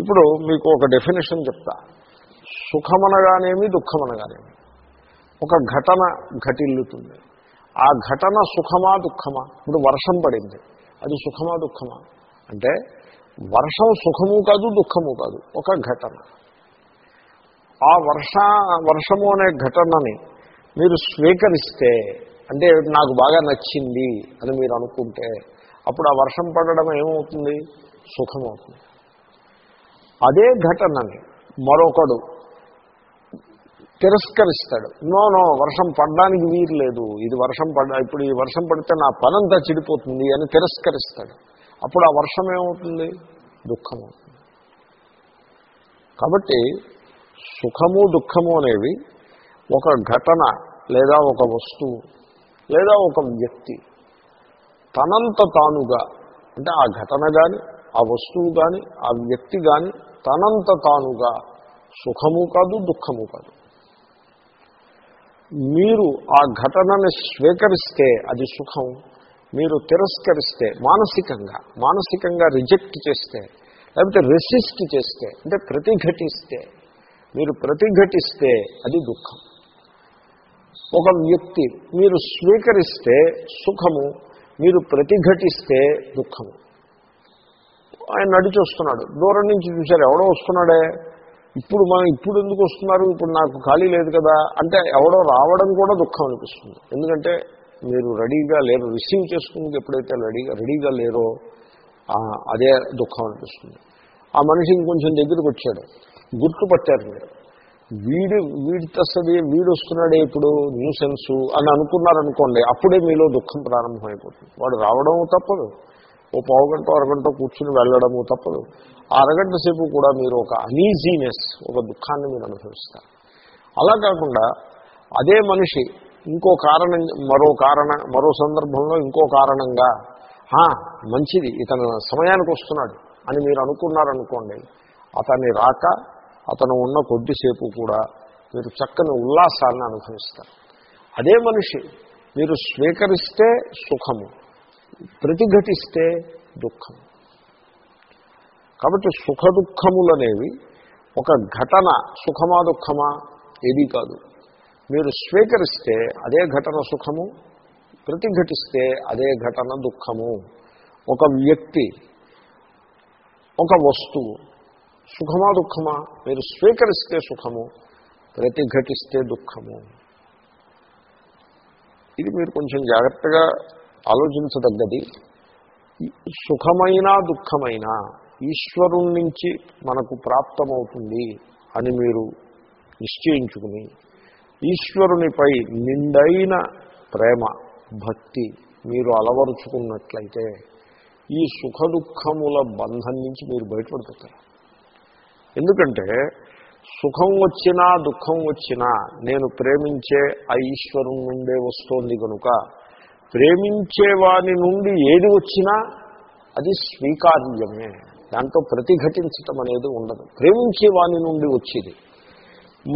ఇప్పుడు మీకు ఒక డెఫినేషన్ చెప్తా. సుఖమనగానేమి దుఃఖమనగానేమి. ఒక ఘటన ఘటిల్లుతుంది. ఆ ఘటన సుఖమా దుఃఖమా? ఇప్పుడు వర్షం పడింది. అది సుఖమా దుఃఖమా? అంటే వర్షం సుఖము కాదు దుఃఖము కాదు. ఒక ఘటన. ఆ వర్ష వర్షము అనే ఘటనని మీరు స్వీకరిస్తే అంటే నాకు బాగా నచ్చింది అని మీరు అనుకుంటే అప్పుడు ఆ వర్షం పడడం ఏమవుతుంది? సుఖమవుతుంది. అదే ఘటనని మరొకడు తిరస్కరిస్తాడు. నో నో వర్షం పడడానికి వీరు లేదు ఇది వర్షం పడ ఇప్పుడు ఈ వర్షం పడితే నా పనంతా చెడిపోతుంది అని తిరస్కరిస్తాడు. అప్పుడు ఆ వర్షం ఏమవుతుంది? దుఃఖం అవుతుంది కాబట్టి సుఖము దుఃఖము అనేవి ఒక ఘటన లేదా ఒక వస్తువు లేదా ఒక వ్యక్తి తనంత తానుగా అంటే ఆ ఘటన కానీ ఆ వస్తువు కానీ ఆ వ్యక్తి కానీ తనంత తానుగా సుఖము కాదు దుఃఖము కాదు. మీరు ఆ ఘటనని స్వీకరిస్తే అది సుఖం. మీరు తిరస్కరిస్తే మానసికంగా మానసికంగా రిజెక్ట్ చేస్తే లేకపోతే రెసిస్ట్ చేస్తే అంటే ప్రతిఘటిస్తే మీరు ప్రతిఘటిస్తే అది దుఃఖం. ఒక వ్యక్తి మీరు స్వీకరిస్తే సుఖము మీరు ప్రతిఘటిస్తే దుఃఖము. ఆయన నడిచి వస్తున్నాడు దూరం నుంచి చూశారు ఎవడో వస్తున్నాడే? ఇప్పుడు మనం ఇప్పుడు ఎందుకు వస్తున్నారు? ఇప్పుడు నాకు ఖాళీ లేదు కదా. అంటే ఎవడో రావడం కూడా దుఃఖం అనిపిస్తుంది. ఎందుకంటే మీరు రెడీగా లేరు. రిసీవ్ చేసుకుని ఎప్పుడైతే రెడీగా రెడీగా లేరో అదే దుఃఖం అనిపిస్తుంది. ఆ మనిషి ఇంకొంచెం దగ్గరికి వచ్చాడు. గుర్తుపట్టారు మీరు. వీడు వీడి తస్తది వీడు వస్తున్నాడే ఇప్పుడు న్యూసెన్స్ అని అనుకున్నారనుకోండి అప్పుడే మీలో దుఃఖం ప్రారంభమైపోతుంది. వాడు రావడం తప్పదు. ఓ పావు గంట అరగంట కూర్చుని వెళ్ళడము తప్పదు. ఆ అరగంట సేపు కూడా మీరు ఒక అనీజీనెస్ ఒక దుఃఖాన్ని మీరు అనుభవిస్తారు. అలా కాకుండా అదే మనిషి ఇంకో కారణం మరో కారణ మరో సందర్భంలో ఇంకో కారణంగా మంచిది ఇతను సమయానికి వస్తున్నాడు అని మీరు అనుకున్నారనుకోండి అతన్ని రాక అతను ఉన్న కొద్దిసేపు కూడా మీరు చక్కని ఉల్లాసాన్ని అనుభవిస్తారు. అదే మనిషి మీరు స్వీకరిస్తే సుఖము ప్రతిఘటిస్తే దుఃఖం కాబట్టి సుఖ దుఃఖములనేవి ఒక ఘటన సుఖమా దుఃఖమా ఏదీ కాదు. మీరు స్వీకరిస్తే అదే ఘటన సుఖము ప్రతిఘటిస్తే అదే ఘటన దుఃఖము. ఒక వ్యక్తి ఒక వస్తువు సుఖమా దుఃఖమా మీరు స్వీకరిస్తే సుఖము ప్రతిఘటిస్తే దుఃఖము. ఇది మీరు కొంచెం జాగ్రత్తగా ఆలోచించదగ్గది. సుఖమైన దుఃఖమైన ఈశ్వరుడి నుంచి మనకు ప్రాప్తమవుతుంది అని మీరు నిశ్చయించుకుని ఈశ్వరునిపై నిండైన ప్రేమ భక్తి మీరు అలవరుచుకున్నట్లయితే ఈ సుఖ దుఃఖముల బంధం నుంచి మీరు బయటపడిపోతారు. ఎందుకంటే సుఖం వచ్చినా దుఃఖం వచ్చినా నేను ప్రేమించే ఆ ఈశ్వరుని నుండే వస్తోంది కనుక ప్రేమించేవాని నుండి ఏది వచ్చినా అది స్వీకార్యమే. దాంట్లో ప్రతిఘటించటం అనేది ఉండదు. ప్రేమించే వాని నుండి వచ్చేది.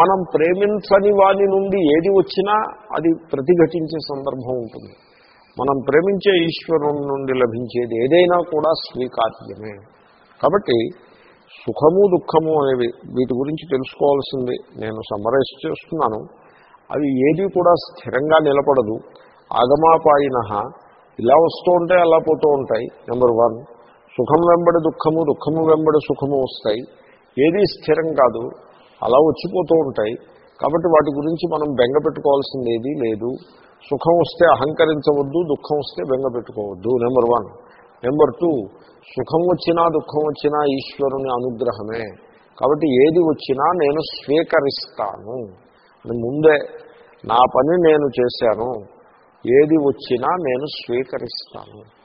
మనం ప్రేమించని వాని నుండి ఏది వచ్చినా అది ప్రతిఘటించే సందర్భం ఉంటుంది. మనం ప్రేమించే ఈశ్వరుని నుండి లభించేది ఏదైనా కూడా స్వీకార్యమే. కాబట్టి సుఖము దుఃఖము అనేవి వీటి గురించి తెలుసుకోవాల్సింది నేను సమరైజ్ చేస్తున్నాను. అవి ఏది కూడా స్థిరంగా నిలబడదు. ఆగమాపాయిన ఇలా వస్తూ ఉంటాయి అలా పోతూ ఉంటాయి. Number one. సుఖం వెంబడి దుఃఖము దుఃఖము వెంబడి సుఖము వస్తాయి. ఏది స్థిరం కాదు. అలా వచ్చిపోతూ ఉంటాయి. కాబట్టి వాటి గురించి మనం బెంగ పెట్టుకోవాల్సింది ఏదీ లేదు. సుఖం వస్తే అహంకరించవద్దు దుఃఖం వస్తే బెంగ పెట్టుకోవద్దు. నెంబర్ వన్ నెంబర్ టూ సుఖం వచ్చినా దుఃఖం వచ్చినా ఈశ్వరుని అనుగ్రహమే. కాబట్టి ఏది వచ్చినా నేను స్వీకరిస్తాను. అని ముందే నా పని నేను చేశాను. ఏది వచ్చినా నేను స్వీకరిస్తాను.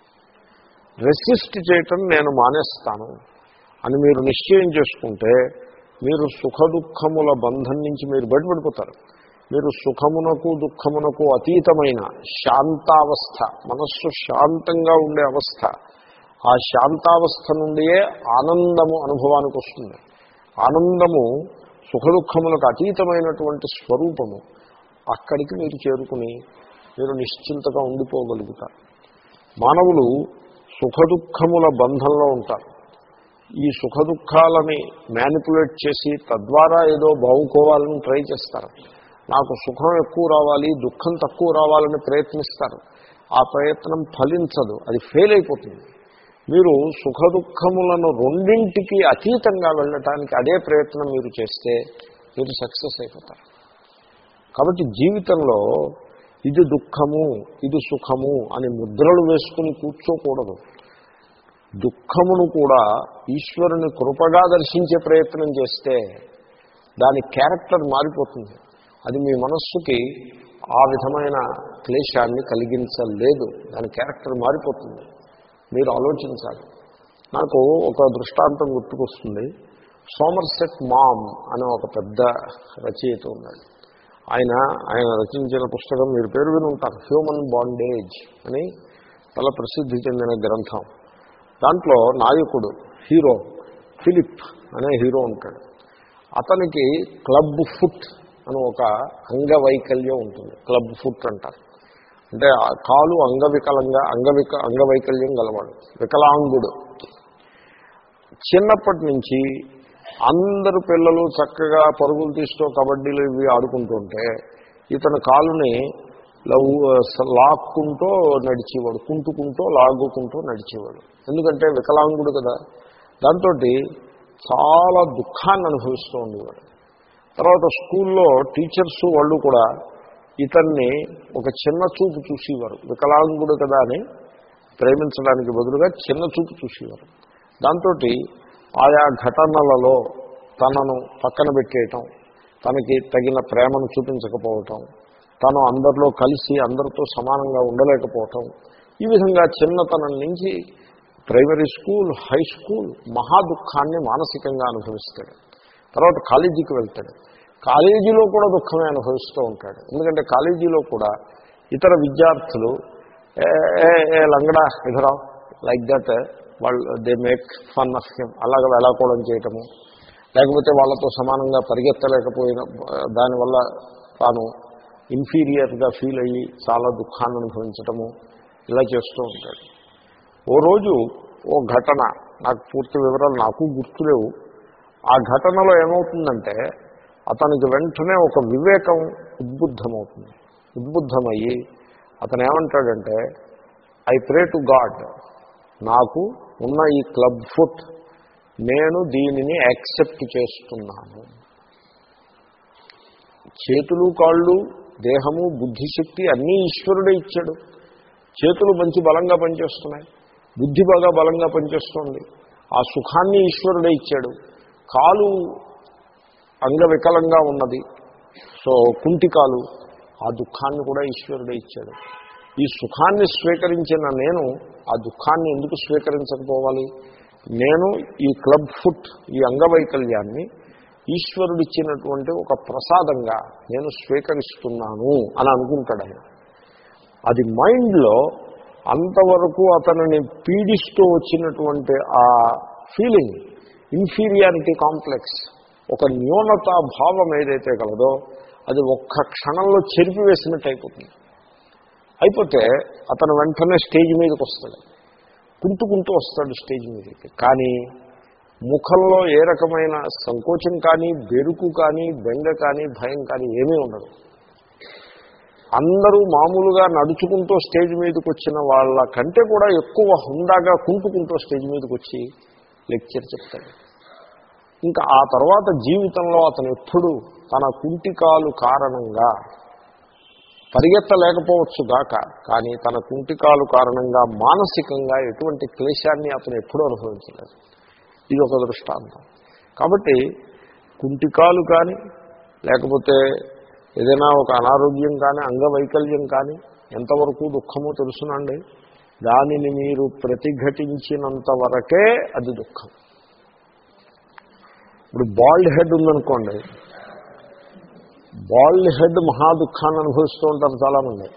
రెసిస్ట్ చేయటం నేను మానేస్తాను అని మీరు నిశ్చయం చేసుకుంటే మీరు సుఖ దుఃఖముల బంధం నుంచి మీరు బయటపడిపోతారు. మీరు సుఖమునకు దుఃఖమునకు అతీతమైన శాంతావస్థ మనస్సు శాంతంగా ఉండే అవస్థ ఆ శాంతావస్థ నుండియే ఆనందము అనుభవానికి వస్తుంది. ఆనందము సుఖ దుఃఖములకు అతీతమైనటువంటి స్వరూపము. అక్కడికి మీరు చేరుకుని మీరు నిశ్చింతగా ఉండిపోగలుగుతారు. మానవులు సుఖదుఖముల బంధంలో ఉంటారు. ఈ సుఖదుఖాలని మ్యానిపులేట్ చేసి తద్వారా ఏదో బాగుకోవాలని ట్రై చేస్తారు. నాకు సుఖం ఎక్కువ రావాలి దుఃఖం తక్కువ రావాలని ప్రయత్నిస్తారు. ఆ ప్రయత్నం ఫలించదు అది ఫెయిల్ అయిపోతుంది. మీరు సుఖదుఖములను రెండింటికి అతీతంగా వెళ్ళటానికి అదే ప్రయత్నం మీరు చేస్తే మీరు సక్సెస్ అయిపోతారు. కాబట్టి జీవితంలో ఇది దుఃఖము ఇది సుఖము అని ముద్రలు వేసుకుని కూర్చోకూడదు. దుఃఖమును కూడా ఈశ్వరుని కృపగా దర్శించే ప్రయత్నం చేస్తే దాని క్యారెక్టర్ మారిపోతుంది. అది మీ మనస్సుకి ఆ విధమైన క్లేశాన్ని కలిగించలేదు. దాని క్యారెక్టర్ మారిపోతుంది. మీరు ఆలోచించాలి. నాకు ఒక దృష్టాంతం గుర్తుకొస్తుంది. సోమర్సెట్ మామ్ అనే ఒక పెద్ద రచయిత ఉన్నాడు. ఆయన ఆయన రచించిన పుస్తకం మీరు పేరు విని ఉంటారు హ్యూమన్ బాండేజ్ అని చాలా ప్రసిద్ధి చెందిన గ్రంథం. దాంట్లో నాయకుడు హీరో ఫిలిప్ అనే హీరో ఉంటాడు. అతనికి క్లబ్ ఫుట్ అని ఒక అంగవైకల్యం ఉంటుంది. క్లబ్ ఫుట్ అంటారు. అంటే కాలు అంగవికలంగా అంగవిక అంగవైకల్యం గలవాడు వికలాంగుడు. చిన్నప్పటి నుంచి అందరు పిల్లలు చక్కగా పరుగులు తీస్తూ కబడ్డీలు ఇవి ఆడుకుంటుంటే ఇతని కాలుని లవ్ లాక్కుంటూ నడిచేవాడు కుంటుకుంటూ లాగుకుంటూ నడిచేవాడు. ఎందుకంటే వికలాంగుడు కదా. దాంతో చాలా దుఃఖాన్ని అనుభవిస్తూ ఉండేవాడు. తర్వాత స్కూల్లో టీచర్స్ వాళ్ళు కూడా ఇతన్ని ఒక చిన్న చూపు చూసేవారు. వికలాంగుడు కదా అని ప్రేమించడానికి బదులుగా చిన్న చూపు చూసేవారు. దాంతో ఆయా ఘటనలలో తనను పక్కన పెట్టేయటం తనకి తగిన ప్రేమను చూపించకపోవటం తను అందరిలో కలిసి అందరితో సమానంగా ఉండలేకపోవటం ఈ విధంగా చిన్నతనం నుంచి ప్రైమరీ స్కూల్ హై స్కూల్ మహా దుఃఖాన్ని మానసికంగా అనుభవిస్తాడు. తర్వాత కాలేజీకి వెళ్తాడు. కాలేజీలో కూడా దుఃఖమే అనుభవిస్తూ ఉంటాడు. ఎందుకంటే కాలేజీలో కూడా ఇతర విద్యార్థులు ఏ ఏ, ఏ లంగడా ఇధరా లైక్ దట్ వాళ్ళు they make fun of him అలాగ వెళ్ళకూడదు చేయటము. లేకపోతే వాళ్ళతో సమానంగా పరిగెత్తలేకపోయిన దానివల్ల తాను ఇన్ఫీరియర్గా ఫీల్ అయ్యి చాలా దుఃఖాన్ని అనుభవించటము ఇలా చేస్తూ ఉంటాడు. ఓ రోజు ఓ ఘటన నాకు పూర్తి వివరాలు నాకు గుర్తులేవు. ఆ ఘటనలో ఏమవుతుందంటే అతనికి వెంటనే ఒక వివేకం ఉద్బుద్ధమవుతుంది. ఉద్బుద్ధమయ్యి అతను ఏమంటాడంటే ఐ ప్రే టు గాడ్ నాకు ఉన్న ఈ క్లబ్ ఫుట్ నేను దీనిని యాక్సెప్ట్ చేస్తున్నాను. చేతులు కాళ్ళు దేహము బుద్ధిశక్తి అన్నీ ఈశ్వరుడే ఇచ్చాడు. చేతులు మంచి బలంగా పనిచేస్తున్నాయి. బుద్ధి బాగా బలంగా పనిచేస్తుంది. ఆ సుఖాన్ని ఈశ్వరుడే ఇచ్చాడు. కాలు అంగవికలంగా ఉన్నది. సో కుంటి కాలు ఆ దుఃఖాన్ని కూడా ఈశ్వరుడే ఇచ్చాడు. ఈ సుఖాన్ని స్వీకరించిన నేను ఆ దుఃఖాన్ని ఎందుకు స్వీకరించకపోవాలి? నేను ఈ క్లబ్ ఫుట్ ఈ అంగవైకల్యాన్ని ఈశ్వరుడిచ్చినటువంటి ఒక ప్రసాదంగా నేను స్వీకరిస్తున్నాను అని అనుకుంటాడు ఆయన. అది మైండ్లో అంతవరకు అతనిని పీడిస్తూ వచ్చినటువంటి ఆ ఫీలింగ్ ఇన్ఫీరియారిటీ కాంప్లెక్స్ ఒక న్యూనతా భావం ఏదైతే కలదో అది ఒక్క క్షణంలో చెరిపివేసినట్టు అయిపోతుంది. అయిపోతే అతను వెంటనే స్టేజ్ మీదకి వస్తాడు. కుంటుకుంటూ వస్తాడు స్టేజ్ మీదకి. కానీ ముఖంలో ఏ రకమైన సంకోచం కానీ బెరుకు కానీ బెంగ కానీ భయం కానీ ఏమీ ఉండదు. అందరూ మామూలుగా నడుచుకుంటూ స్టేజ్ మీదకి వచ్చిన వాళ్ళ కంటే కూడా ఎక్కువ హుందాగా కుంటుకుంటూ స్టేజ్ మీదకి వచ్చి లెక్చర్ చెప్తాడు. ఇంకా ఆ తర్వాత జీవితంలో అతను ఎప్పుడు తన కుంటికాలు కారణంగా పరిగెత్తలేకపోవచ్చు గాక కానీ తన కుంటికాలు కారణంగా మానసికంగా ఎటువంటి క్లేశాన్ని అతను ఎప్పుడూ అనుభవించలేదు. ఇది ఒక దృష్టాంతం. కాబట్టి కుంటికాలు కానీ లేకపోతే ఏదైనా ఒక అనారోగ్యం కానీ అంగవైకల్యం కానీ ఎంతవరకు దుఃఖమో తెలుసునండి. దానిని మీరు ప్రతిఘటించినంత వరకే అది దుఃఖం. ఇప్పుడు బాల్డ్ హెడ్ ఉందనుకోండి బాల్డ్ హెడ్ మహాదుఖాన్ని అనుభవిస్తూ ఉంటారు చాలామంది.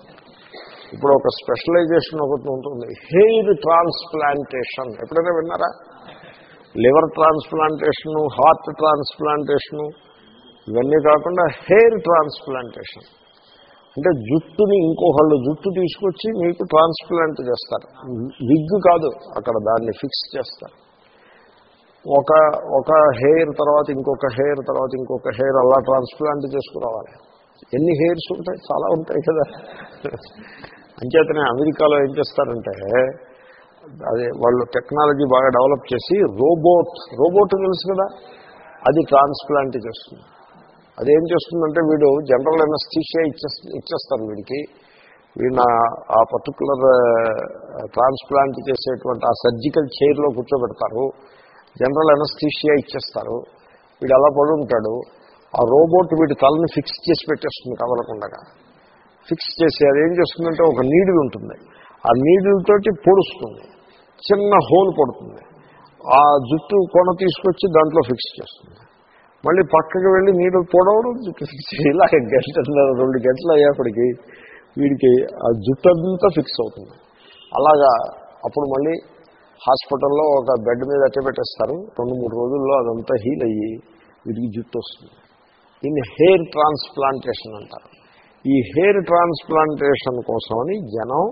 ఇప్పుడు ఒక స్పెషలైజేషన్ ఒకటి ఉంటుంది. Hair transplantation. ఎప్పుడైనా విన్నారా? లివర్ ట్రాన్స్ప్లాంటేషను హార్ట్ ట్రాన్స్ప్లాంటేషను ఇవన్నీ కాకుండా హెయిర్ ట్రాన్స్ప్లాంటేషన్. అంటే జుట్టుని ఇంకొకళ్ళు జుట్టు తీసుకొచ్చి మీకు ట్రాన్స్ప్లాంట్ చేస్తారు. విగ్ కాదు అక్కడ దాన్ని ఫిక్స్ చేస్తారు. ఒక ఒక హెయిర్ తర్వాత ఇంకొక హెయిర్ తర్వాత ఇంకొక హెయిర్ అలా ట్రాన్స్ప్లాంట్ చేసుకురావాలి. ఎన్ని హెయిర్స్ ఉంటాయి? చాలా ఉంటాయి కదా. అంచేతనే అమెరికాలో ఏం చేస్తారంటే అదే వాళ్ళు టెక్నాలజీ బాగా డెవలప్ చేసి రోబోట్ రోబోట్ తెలుసు కదా? అది ట్రాన్స్ప్లాంట్ చేస్తుంది. అదేం చేస్తుందంటే వీడు జనరల్ ఎనస్థీషియా ఇచ్చే ఇచ్చేస్తారు వీడికి. వీడిన ఆ పర్టికులర్ ట్రాన్స్ప్లాంట్ చేసేటువంటి ఆ సర్జికల్ చైర్లో కూర్చోబెడతారు. జనరల్ ఎనస్థీషియా ఇచ్చేస్తారు. వీడు అలా పడి ఉంటాడు ఆ రోబోట్ వీడి తలని ఫిక్స్ చేసి పెట్టేస్తుంది కదలకుండగా. ఫిక్స్ చేసి అది ఏం చేస్తుందంటే ఒక నీడిల్ ఉంటుంది. ఆ నీడిల్తోటి పొడుస్తుంది. చిన్న హోల్ పడుతుంది ఆ జుట్టు కొన తీసుకొచ్చి దాంట్లో ఫిక్స్ చేస్తుంది. మళ్ళీ పక్కకి వెళ్ళి నీళ్ళు పొడవడం జుట్టు ఫిక్స్ ఇలా గంటన్నర రెండు గంటలు అయ్యేప్పటికి వీడికి ఆ జుట్టు అంతా ఫిక్స్ అవుతుంది. అలాగా అప్పుడు మళ్ళీ హాస్పిటల్లో ఒక బెడ్ మీద అట్టే పెట్టేస్తారు. రెండు మూడు రోజుల్లో అదంతా హీల్ అయ్యి విరిగి జుట్టు వస్తుంది. దీన్ని హెయిర్ ట్రాన్స్ప్లాంటేషన్ అంటారు. ఈ హెయిర్ ట్రాన్స్ప్లాంటేషన్ కోసమని జనం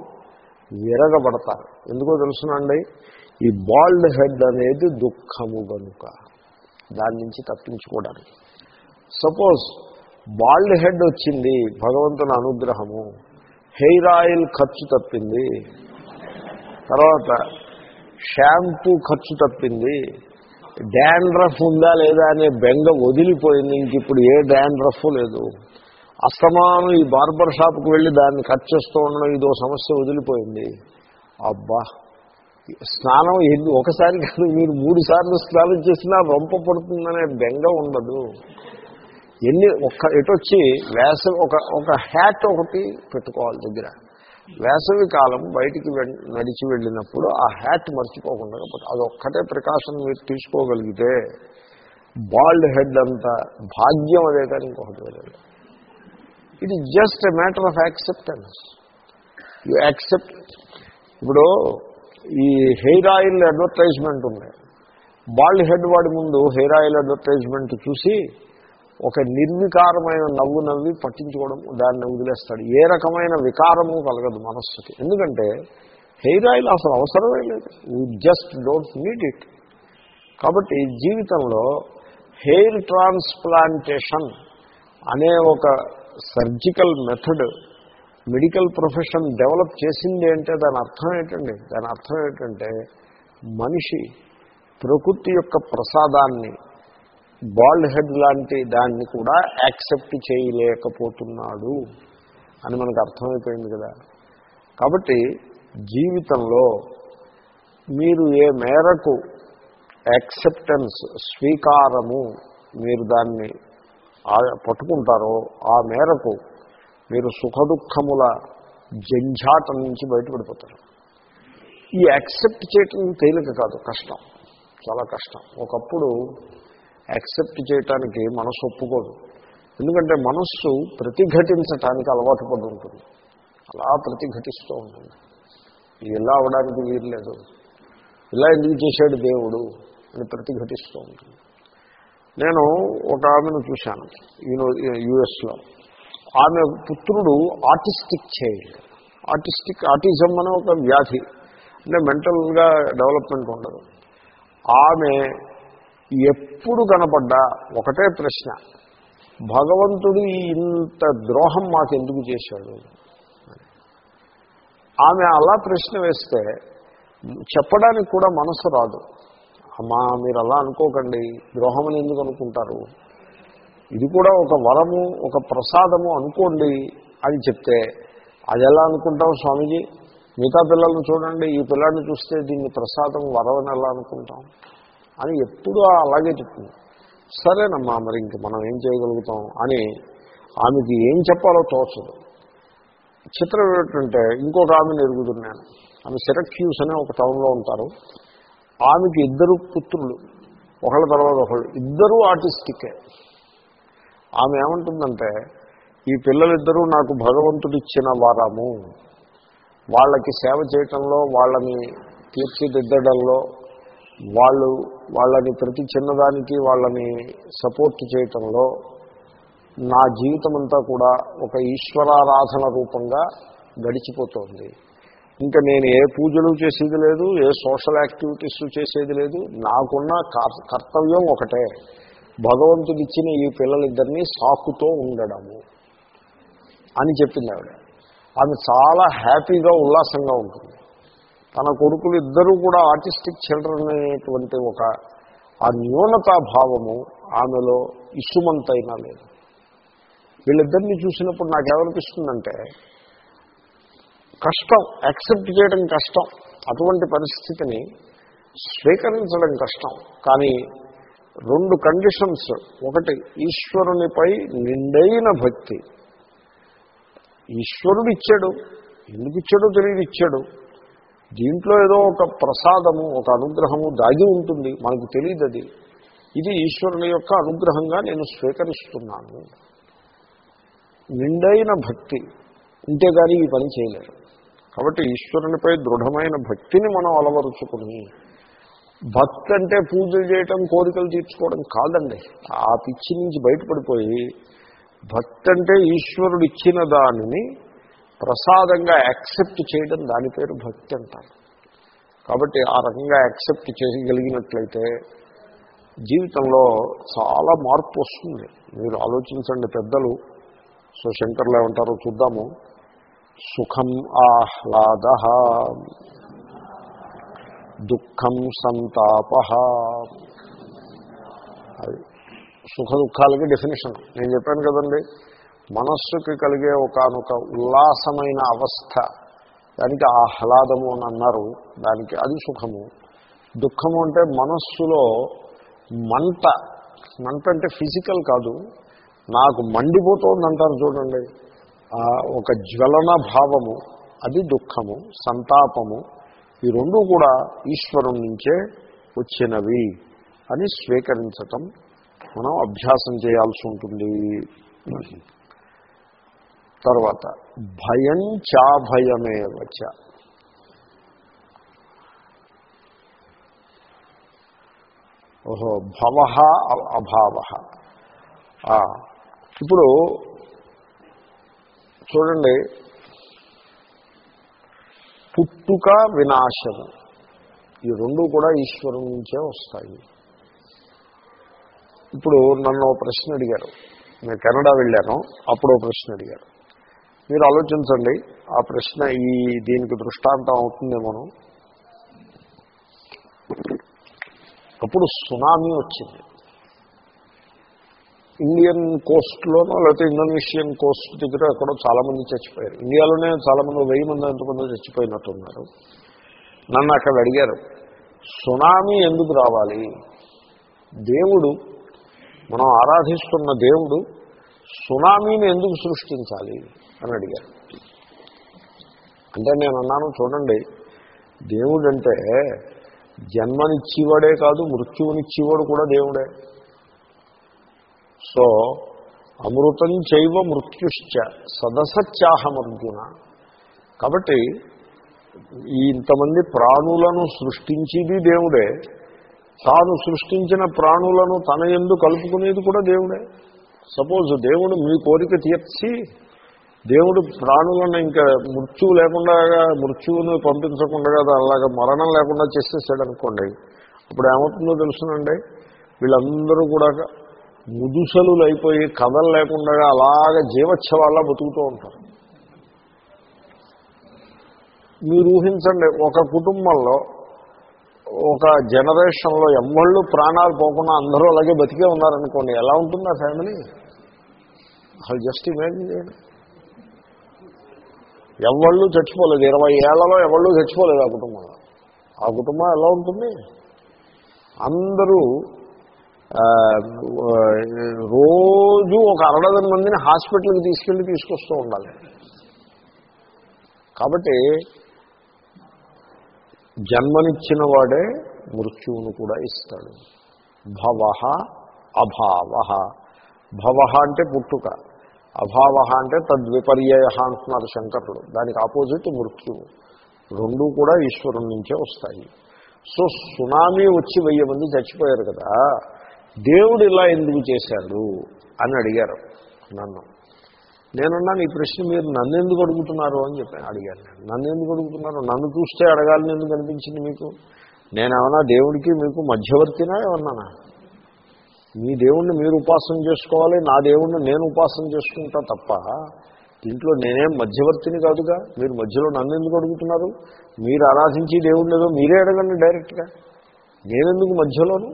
విరగబడతారు. ఎందుకో తెలుసునండి? ఈ బాల్డ్ హెడ్ అనేది దుఃఖము గనుక. దాని నుంచి తప్పించుకోవడానికి. సపోజ్ బాల్డ్ హెడ్ వచ్చింది భగవంతుని అనుగ్రహము. హెయిర్ ఆయిల్ ఖర్చు తప్పింది. తర్వాత షాంపూ ఖర్చు తప్పింది. డాండ్రఫ్ ఉందా లేదా అనే బెంగ వదిలిపోయింది. ఇంక ఇప్పుడు ఏ డాండ్రఫ్ లేదు. అస్తమానం ఈ బార్బర్ షాప్కి వెళ్ళి దాన్ని కట్ చేస్తూ ఉండడం ఇదో సమస్య వదిలిపోయింది. అబ్బా! స్నానం ఎన్ని ఒకసారి కాదు మీరు మూడు సార్లు స్నానం చేసినా రొంప పడుతుందనే బెంగ ఉండదు. ఎన్ని ఒక్క ఎటొచ్చి వేసవి ఒక ఒక హ్యాట్ ఒకటి పెట్టుకోవాలి దగ్గర. వేసవి కాలం బయటికి వెళ్- నడిచి వెళ్ళినప్పుడు ఆ హ్యాట్ మర్చిపోకుండా అదొక్కటే ప్రికాషన్ మీరు తీసుకోగలిగితే బాల్డ్ హెడ్ అంతా భాగ్యం అదే కానీ ఇంకొకటి లేదు it is just a matter of acceptance you accept ఇప్పుడు ఈ హెయిర్ ఆయిల్ అడ్వర్టైజ్మెంట్ ఉంది. బాల్డ్ హెడ్ వాడి ముందు హెయిర్ ఆయిల్ అడ్వర్టైజ్మెంట్ చూసి ఒక నిర్వికారమైన నవ్వు నవ్వి పట్టించుకోవడం దాన్ని వదిలేస్తాడు. ఏ రకమైన వికారము కలగదు మనస్సుకి. ఎందుకంటే హెయిర్ ఆయిల్ అసలు అవసరమే లేదు. You just don't need it కాబట్టి జీవితంలో హెయిర్ ట్రాన్స్ప్లాంటేషన్ అనే ఒక surgical method medical profession develop చేసింది అంటే దాని అర్థం ఏంటండి? దాని అర్థం ఏంటంటే మనిషి ప్రకృతి యొక్క ప్రసాదాన్ని బాల్డ్ హెడ్ లాంటి దాన్ని కూడా యాక్సెప్ట్ చేయలేకపోతున్నాడు అని మనకు అర్థమైపోయింది కదా. కాబట్టి జీవితంలో మీరు ఏ మేరకు యాక్సెప్టెన్స్ స్వీకారము మీరు దాన్ని ఆ- పట్టుకుంటారో ఆ మేరకు మీరు సుఖదుఖముల జంఝాటం నుంచి బయటపడిపోతారు. ఈ యాక్సెప్ట్ చేయటం తేలిక కాదు కష్టం చాలా కష్టం. ఒకప్పుడు యాక్సెప్ట్ చేయటానికి మనసు ఒప్పుకోదు. ఎందుకంటే మనస్సు ప్రతిఘటించటానికి అలవాటు పడి ఉంటుంది. అలా ప్రతిఘటిస్తూ ఉంటుంది. ఇది ఇలా అవడానికి వీరలేదు ఇలా ఎందుకు చేశాడు దేవుడు అని ప్రతిఘటిస్తూ ఉంటుంది. నేను ఒక ఆమెను చూశాను యూనో యుఎస్లో. ఆమె పుత్రుడు ఆర్టిస్టిక్ చైల్డ్. ఆర్టిస్టిక్ ఆటిజం అనే ఒక వ్యాధి. అంటే మెంటల్గా డెవలప్మెంట్ ఉండదు. ఆమె ఎప్పుడు కనపడ్డా ఒకటే ప్రశ్న. భగవంతుడు ఇంత ద్రోహం మాకు ఎందుకు చేశాడు? ఆమె అలా ప్రశ్న వేస్తే చెప్పడానికి కూడా మనసు రాదు. అమ్మా మీరు అలా అనుకోకండి. ద్రోహం అని ఎందుకు అనుకుంటారు? ఇది కూడా ఒక వరము ఒక ప్రసాదము అనుకోండి అని చెప్తే అది ఎలా అనుకుంటాం స్వామీజీ? మిగతా పిల్లల్ని చూడండి. ఈ పిల్లాడిని చూస్తే దీన్ని ప్రసాదం వరం అని ఎలా అనుకుంటాం? అని ఎప్పుడూ అలాగే చెప్తుంది. సరేనమ్మా మరి ఇంక మనం ఏం చేయగలుగుతాం అని ఆమెకి ఏం చెప్పాలో తోచదు. చిత్రం ఏమిటంటే ఇంకొక ఆమెను ఎరుగుతున్నాను ఆమె సిరక్యూస్ అనే ఒక టౌన్లో ఉంటారు. ఆమెకి ఇద్దరు పుత్రులు. ఒకళ్ళ తర్వాత ఒకళ్ళు. ఇద్దరూ ఆర్టిస్టికే. ఆమె ఏమంటుందంటే ఈ పిల్లలిద్దరూ నాకు భగవంతుడిచ్చిన వారము. వాళ్ళకి సేవ చేయటంలో వాళ్ళని తీర్చిదిద్దడంలో వాళ్ళు వాళ్ళని ప్రతి చిన్నదానికి వాళ్ళని సపోర్ట్ చేయటంలో నా జీవితం అంతా కూడా ఒక ఈశ్వరారాధన రూపంగా గడిచిపోతోంది. ఇంకా నేను ఏ పూజలు చేసేది లేదు ఏ సోషల్ యాక్టివిటీస్ చేసేది లేదు నాకున్న కర్తవ్యం ఒకటే భగవంతుడిచ్చిన ఈ పిల్లలిద్దరినీ సాకుతో ఉండడము అని చెప్పింది ఆవిడ. ఆమె చాలా హ్యాపీగా ఉల్లాసంగా ఉంటుంది. తన కొడుకులు ఇద్దరూ కూడా ఆర్టిస్టిక్ చిల్డ్రన్ అనేటువంటి ఒక ఆ న్యూనతా భావము ఆమెలో ఇసుమంతైనా లేదు. వీళ్ళిద్దరిని చూసినప్పుడు నాకేమనిపిస్తుందంటే కష్టం యాక్సెప్ట్ చేయడం కష్టం. అటువంటి పరిస్థితిని స్వీకరించడం కష్టం. కానీ రెండు కండిషన్స్. ఒకటి ఈశ్వరునిపై నిండైన భక్తి. ఈశ్వరుడు ఇచ్చాడు ఎందుకు ఇచ్చాడో తెలియదు ఇచ్చాడు దీంట్లో ఏదో ఒక ప్రసాదము ఒక అనుగ్రహము దాగి ఉంటుంది. మనకు తెలియదు అది. ఇది ఈశ్వరుని యొక్క అనుగ్రహంగా నేను స్వీకరిస్తున్నాను. నిండైన భక్తి ఉంటే కానీ ఈ పని చేయలేరు. కాబట్టి ఈశ్వరునిపై దృఢమైన భక్తిని మనం అలవరుచుకుని భక్తి అంటే పూజలు చేయటం కోరికలు తీర్చుకోవడం కాదండి. ఆ పిచ్చి నుంచి బయటపడిపోయి భక్తి అంటే ఈశ్వరుడు ఇచ్చిన దానిని ప్రసాదంగా యాక్సెప్ట్ చేయడం దాని పేరు భక్తి అంటారు. కాబట్టి ఆ రకంగా యాక్సెప్ట్ చేయగలిగినట్లయితే జీవితంలో చాలా మార్పు వస్తుంది. మీరు ఆలోచించండి పెద్దలు. సో శంకర్లు ఏమంటారో చూద్దాము. సుఖం ఆహ్లాద దుఃఖం సంతాప. అది సుఖ దుఃఖాలకి డెఫినేషన్ నేను చెప్పాను కదండి. మనస్సుకి కలిగే ఒకనొక ఉల్లాసమైన అవస్థ దానికి ఆహ్లాదము అని అన్నారు దానికి అది సుఖము. దుఃఖము అంటే మనస్సులో మంట మంట అంటే ఫిజికల్ కాదు నాకు మండిపోతోంది అంటారు చూడండి ఒక జ్వలన భావము అది దుఃఖము సంతాపము ఈ రెండు కూడా ఈశ్వరం నుంచే వచ్చినవి అని స్వీకరించటం మనం అభ్యాసం చేయాల్సి ఉంటుంది. తర్వాత భయం చాభయమే వచ్చ ఓహో భవ అభావ. ఇప్పుడు చూడండి. పుట్టుక వినాశము. ఈ రెండు కూడా ఈశ్వరం నుంచే వస్తాయి. ఇప్పుడు నన్ను ఓ ప్రశ్న అడిగారు. నేను కెనడా వెళ్ళాను. అప్పుడు ప్రశ్న అడిగారు. మీరు ఆలోచించండి ఆ ప్రశ్న ఈ దీనికి దృష్టాంతం అవుతుందేమోను. అప్పుడు సునామీ వచ్చింది. ఇండియన్ కోస్ట్లోనో లేకపోతే ఇండోనేషియన్ కోస్ట్ దగ్గర ఎక్కడో చాలామంది చచ్చిపోయారు. ఇండియాలోనే చాలామంది వెయ్యి మంది ఎంతమంది చచ్చిపోయినట్టున్నారు. నన్ను అక్కడ అడిగారు సునామీ ఎందుకు రావాలి? దేవుడు మనం ఆరాధిస్తున్న దేవుడు సునామీని ఎందుకు సృష్టించాలి? అని అడిగారు. అంటే నేను అన్నాను చూడండి దేవుడంటే జన్మనిచ్చేవాడే కాదు మృత్యువునిచ్చేవాడు కూడా దేవుడే. సో అమృతం చైవ మృత్యుశ్చ సదసత్యాహమర్జున. కాబట్టి ఈ ఇంతమంది ప్రాణులను సృష్టించేది దేవుడే. తాను సృష్టించిన ప్రాణులను తన ఎందు కలుపుకునేది కూడా దేవుడే. సపోజ్ దేవుడు మీ కోరిక తీర్చి దేవుడు ప్రాణులను ఇంకా మృత్యువు లేకుండా మృత్యువును పంపించకుండా అలాగా మరణం లేకుండా చేసేసాడు అనుకోండి. అప్పుడు ఏమవుతుందో తెలుసునండి? వీళ్ళందరూ కూడా ముదుసలు అయిపోయి కథలు లేకుండా అలాగ జీవోత్సవాల్లో బతుకుతూ ఉంటారు. మీరు ఊహించండి ఒక కుటుంబంలో ఒక జనరేషన్లో ఎవ్వళ్ళు ప్రాణాలు పోకుండా అందరూ అలాగే బతికే ఉన్నారనుకోండి ఎలా ఉంటుంది ఆ ఫ్యామిలీ? అసలు జస్ట్ ఇమాజిన్ చేయండి. ఎవళ్ళు చచ్చిపోలేదు ఇరవై ఏళ్ళలో ఎవళ్ళు చచ్చిపోలేదు ఆ కుటుంబంలో. ఆ కుటుంబం ఎలా ఉంటుంది? అందరూ రోజు ఒక అరడదన మందిని హాస్పిటల్కి తీసుకెళ్ళి తీసుకొస్తూ ఉండాలి. కాబట్టి జన్మనిచ్చిన వాడే మృత్యువును కూడా ఇస్తాడు. భవ అభావ. భవ అంటే పుట్టుక. అభావ అంటే తద్విపర్యయ అంటున్నారు శంకరుడు. దానికి ఆపోజిట్ మృత్యువు రెండూ కూడా ఈశ్వరం నుంచే వస్తాయి. సో సునామీ వచ్చి వెయ్యి మంది చచ్చిపోయారు కదా. దేవుడు ఇలా ఎందుకు చేశాడు అని అడిగారు నన్ను. నేనున్నాను ఈ ప్రశ్న మీరు నన్ను ఎందుకు అడుగుతున్నారు అని చెప్పాను. అడిగాను నేను. నన్ను ఎందుకు అడుగుతున్నారు? నన్ను చూస్తే అడగాలని ఎందుకు అనిపించింది మీకు? నేనేమన్నా దేవుడికి మీకు మధ్యవర్తినా ఏమన్నానా? మీ దేవుణ్ణి మీరు ఉపాసన చేసుకోవాలి నా దేవుణ్ణి నేను ఉపాసన చేసుకుంటా తప్ప దీంట్లో నేనేం మధ్యవర్తిని కాదుగా? మీరు మధ్యలో నన్ను ఎందుకు అడుగుతున్నారు? మీరు ఆరాధించి దేవుణ్ణి ఏదో మీరే అడగండి డైరెక్ట్గా. నేనెందుకు మధ్యలోను?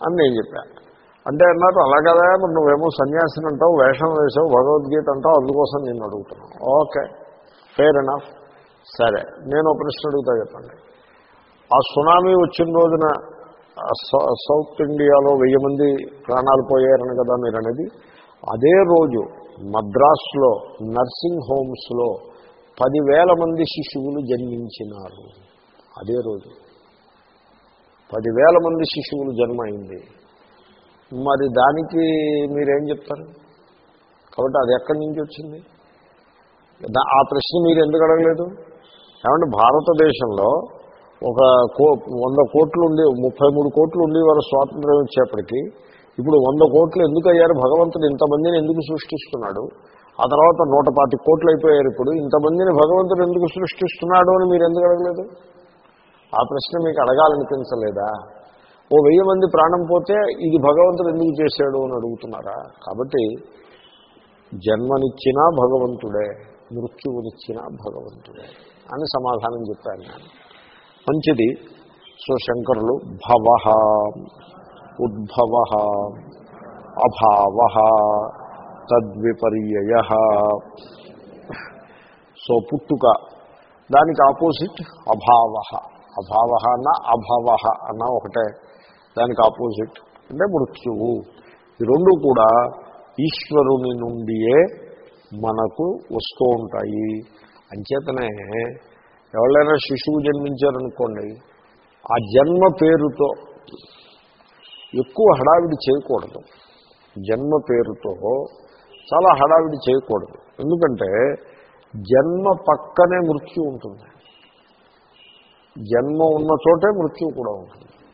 అని నేను చెప్పాను అంటే అన్నారు అలా కదా? మరి నువ్వేమో సన్యాసిని అంటావు వేషం వేసావు భగవద్గీత అంటావు అందుకోసం నేను అడుగుతున్నాను. ఓకే ఫెయిర్ ఎనఫ్ సరే నేను ఒక ప్రశ్న అడుగుతా చెప్పండి. ఆ సునామీ వచ్చిన రోజున సౌత్ ఇండియాలో వెయ్యి మంది ప్రాణాలు పోయారని కదా మీరు అనేది అదే రోజు మద్రాసులో నర్సింగ్ హోమ్స్లో పదివేల మంది శిశువులు జన్మించినారు. అదే రోజు పదివేల మంది శిశువులు జన్మ అయింది మరి దానికి మీరేం చెప్తారు? కాబట్టి అది ఎక్కడి నుంచి వచ్చింది? ఆ ప్రశ్న మీరు ఎందుకు అడగలేదు? ఏమంటే భారతదేశంలో ఒక కో వంద కోట్లు ఉండి ముప్పై మూడు కోట్లు ఉండి వారు స్వాతంత్రం ఇచ్చేప్పటికీ ఇప్పుడు వంద కోట్లు ఎందుకు అయ్యారు భగవంతుడు ఇంతమందిని ఎందుకు సృష్టిస్తున్నాడు? ఆ తర్వాత నూట పాతి కోట్లు అయిపోయారు ఇప్పుడు. ఇంతమందిని భగవంతుడు ఎందుకు సృష్టిస్తున్నాడు అని మీరు ఎందుకు అడగలేదు? ఆ ప్రశ్న మీకు అడగాలనిపించలేదా? ఓ వెయ్యి మంది ప్రాణం పోతే ఇది భగవంతుడు ఎందుకు చేశాడు అని అడుగుతున్నారా? కాబట్టి జన్మనిచ్చినా భగవంతుడే మృత్యువునిచ్చినా భగవంతుడే అని సమాధానం చెప్పాను నేను. మంచిది. సో శంకరులు భవ ఉద్భవ అభావ తద్విపర్యయ. సో పుట్టుక దానికి ఆపోజిట్ అభావ. అభావ అన్న అభవ అన్న ఒకటే దానికి ఆపోజిట్ అంటే మృత్యువు. ఈ రెండు కూడా ఈశ్వరుని నుండియే మనకు వస్తూ ఉంటాయి. అంచేతనే ఎవరైనా శిశువు జన్మించారనుకోండి ఆ జన్మ పేరుతో ఎక్కువ హడావిడి చేయకూడదు. జన్మ పేరుతో చాలా హడావిడి చేయకూడదు. ఎందుకంటే జన్మ పక్కనే మృత్యు ఉంటుంది. జన్మ ఉన్న చోటే మృత్యు కూడా ఉంటుంది.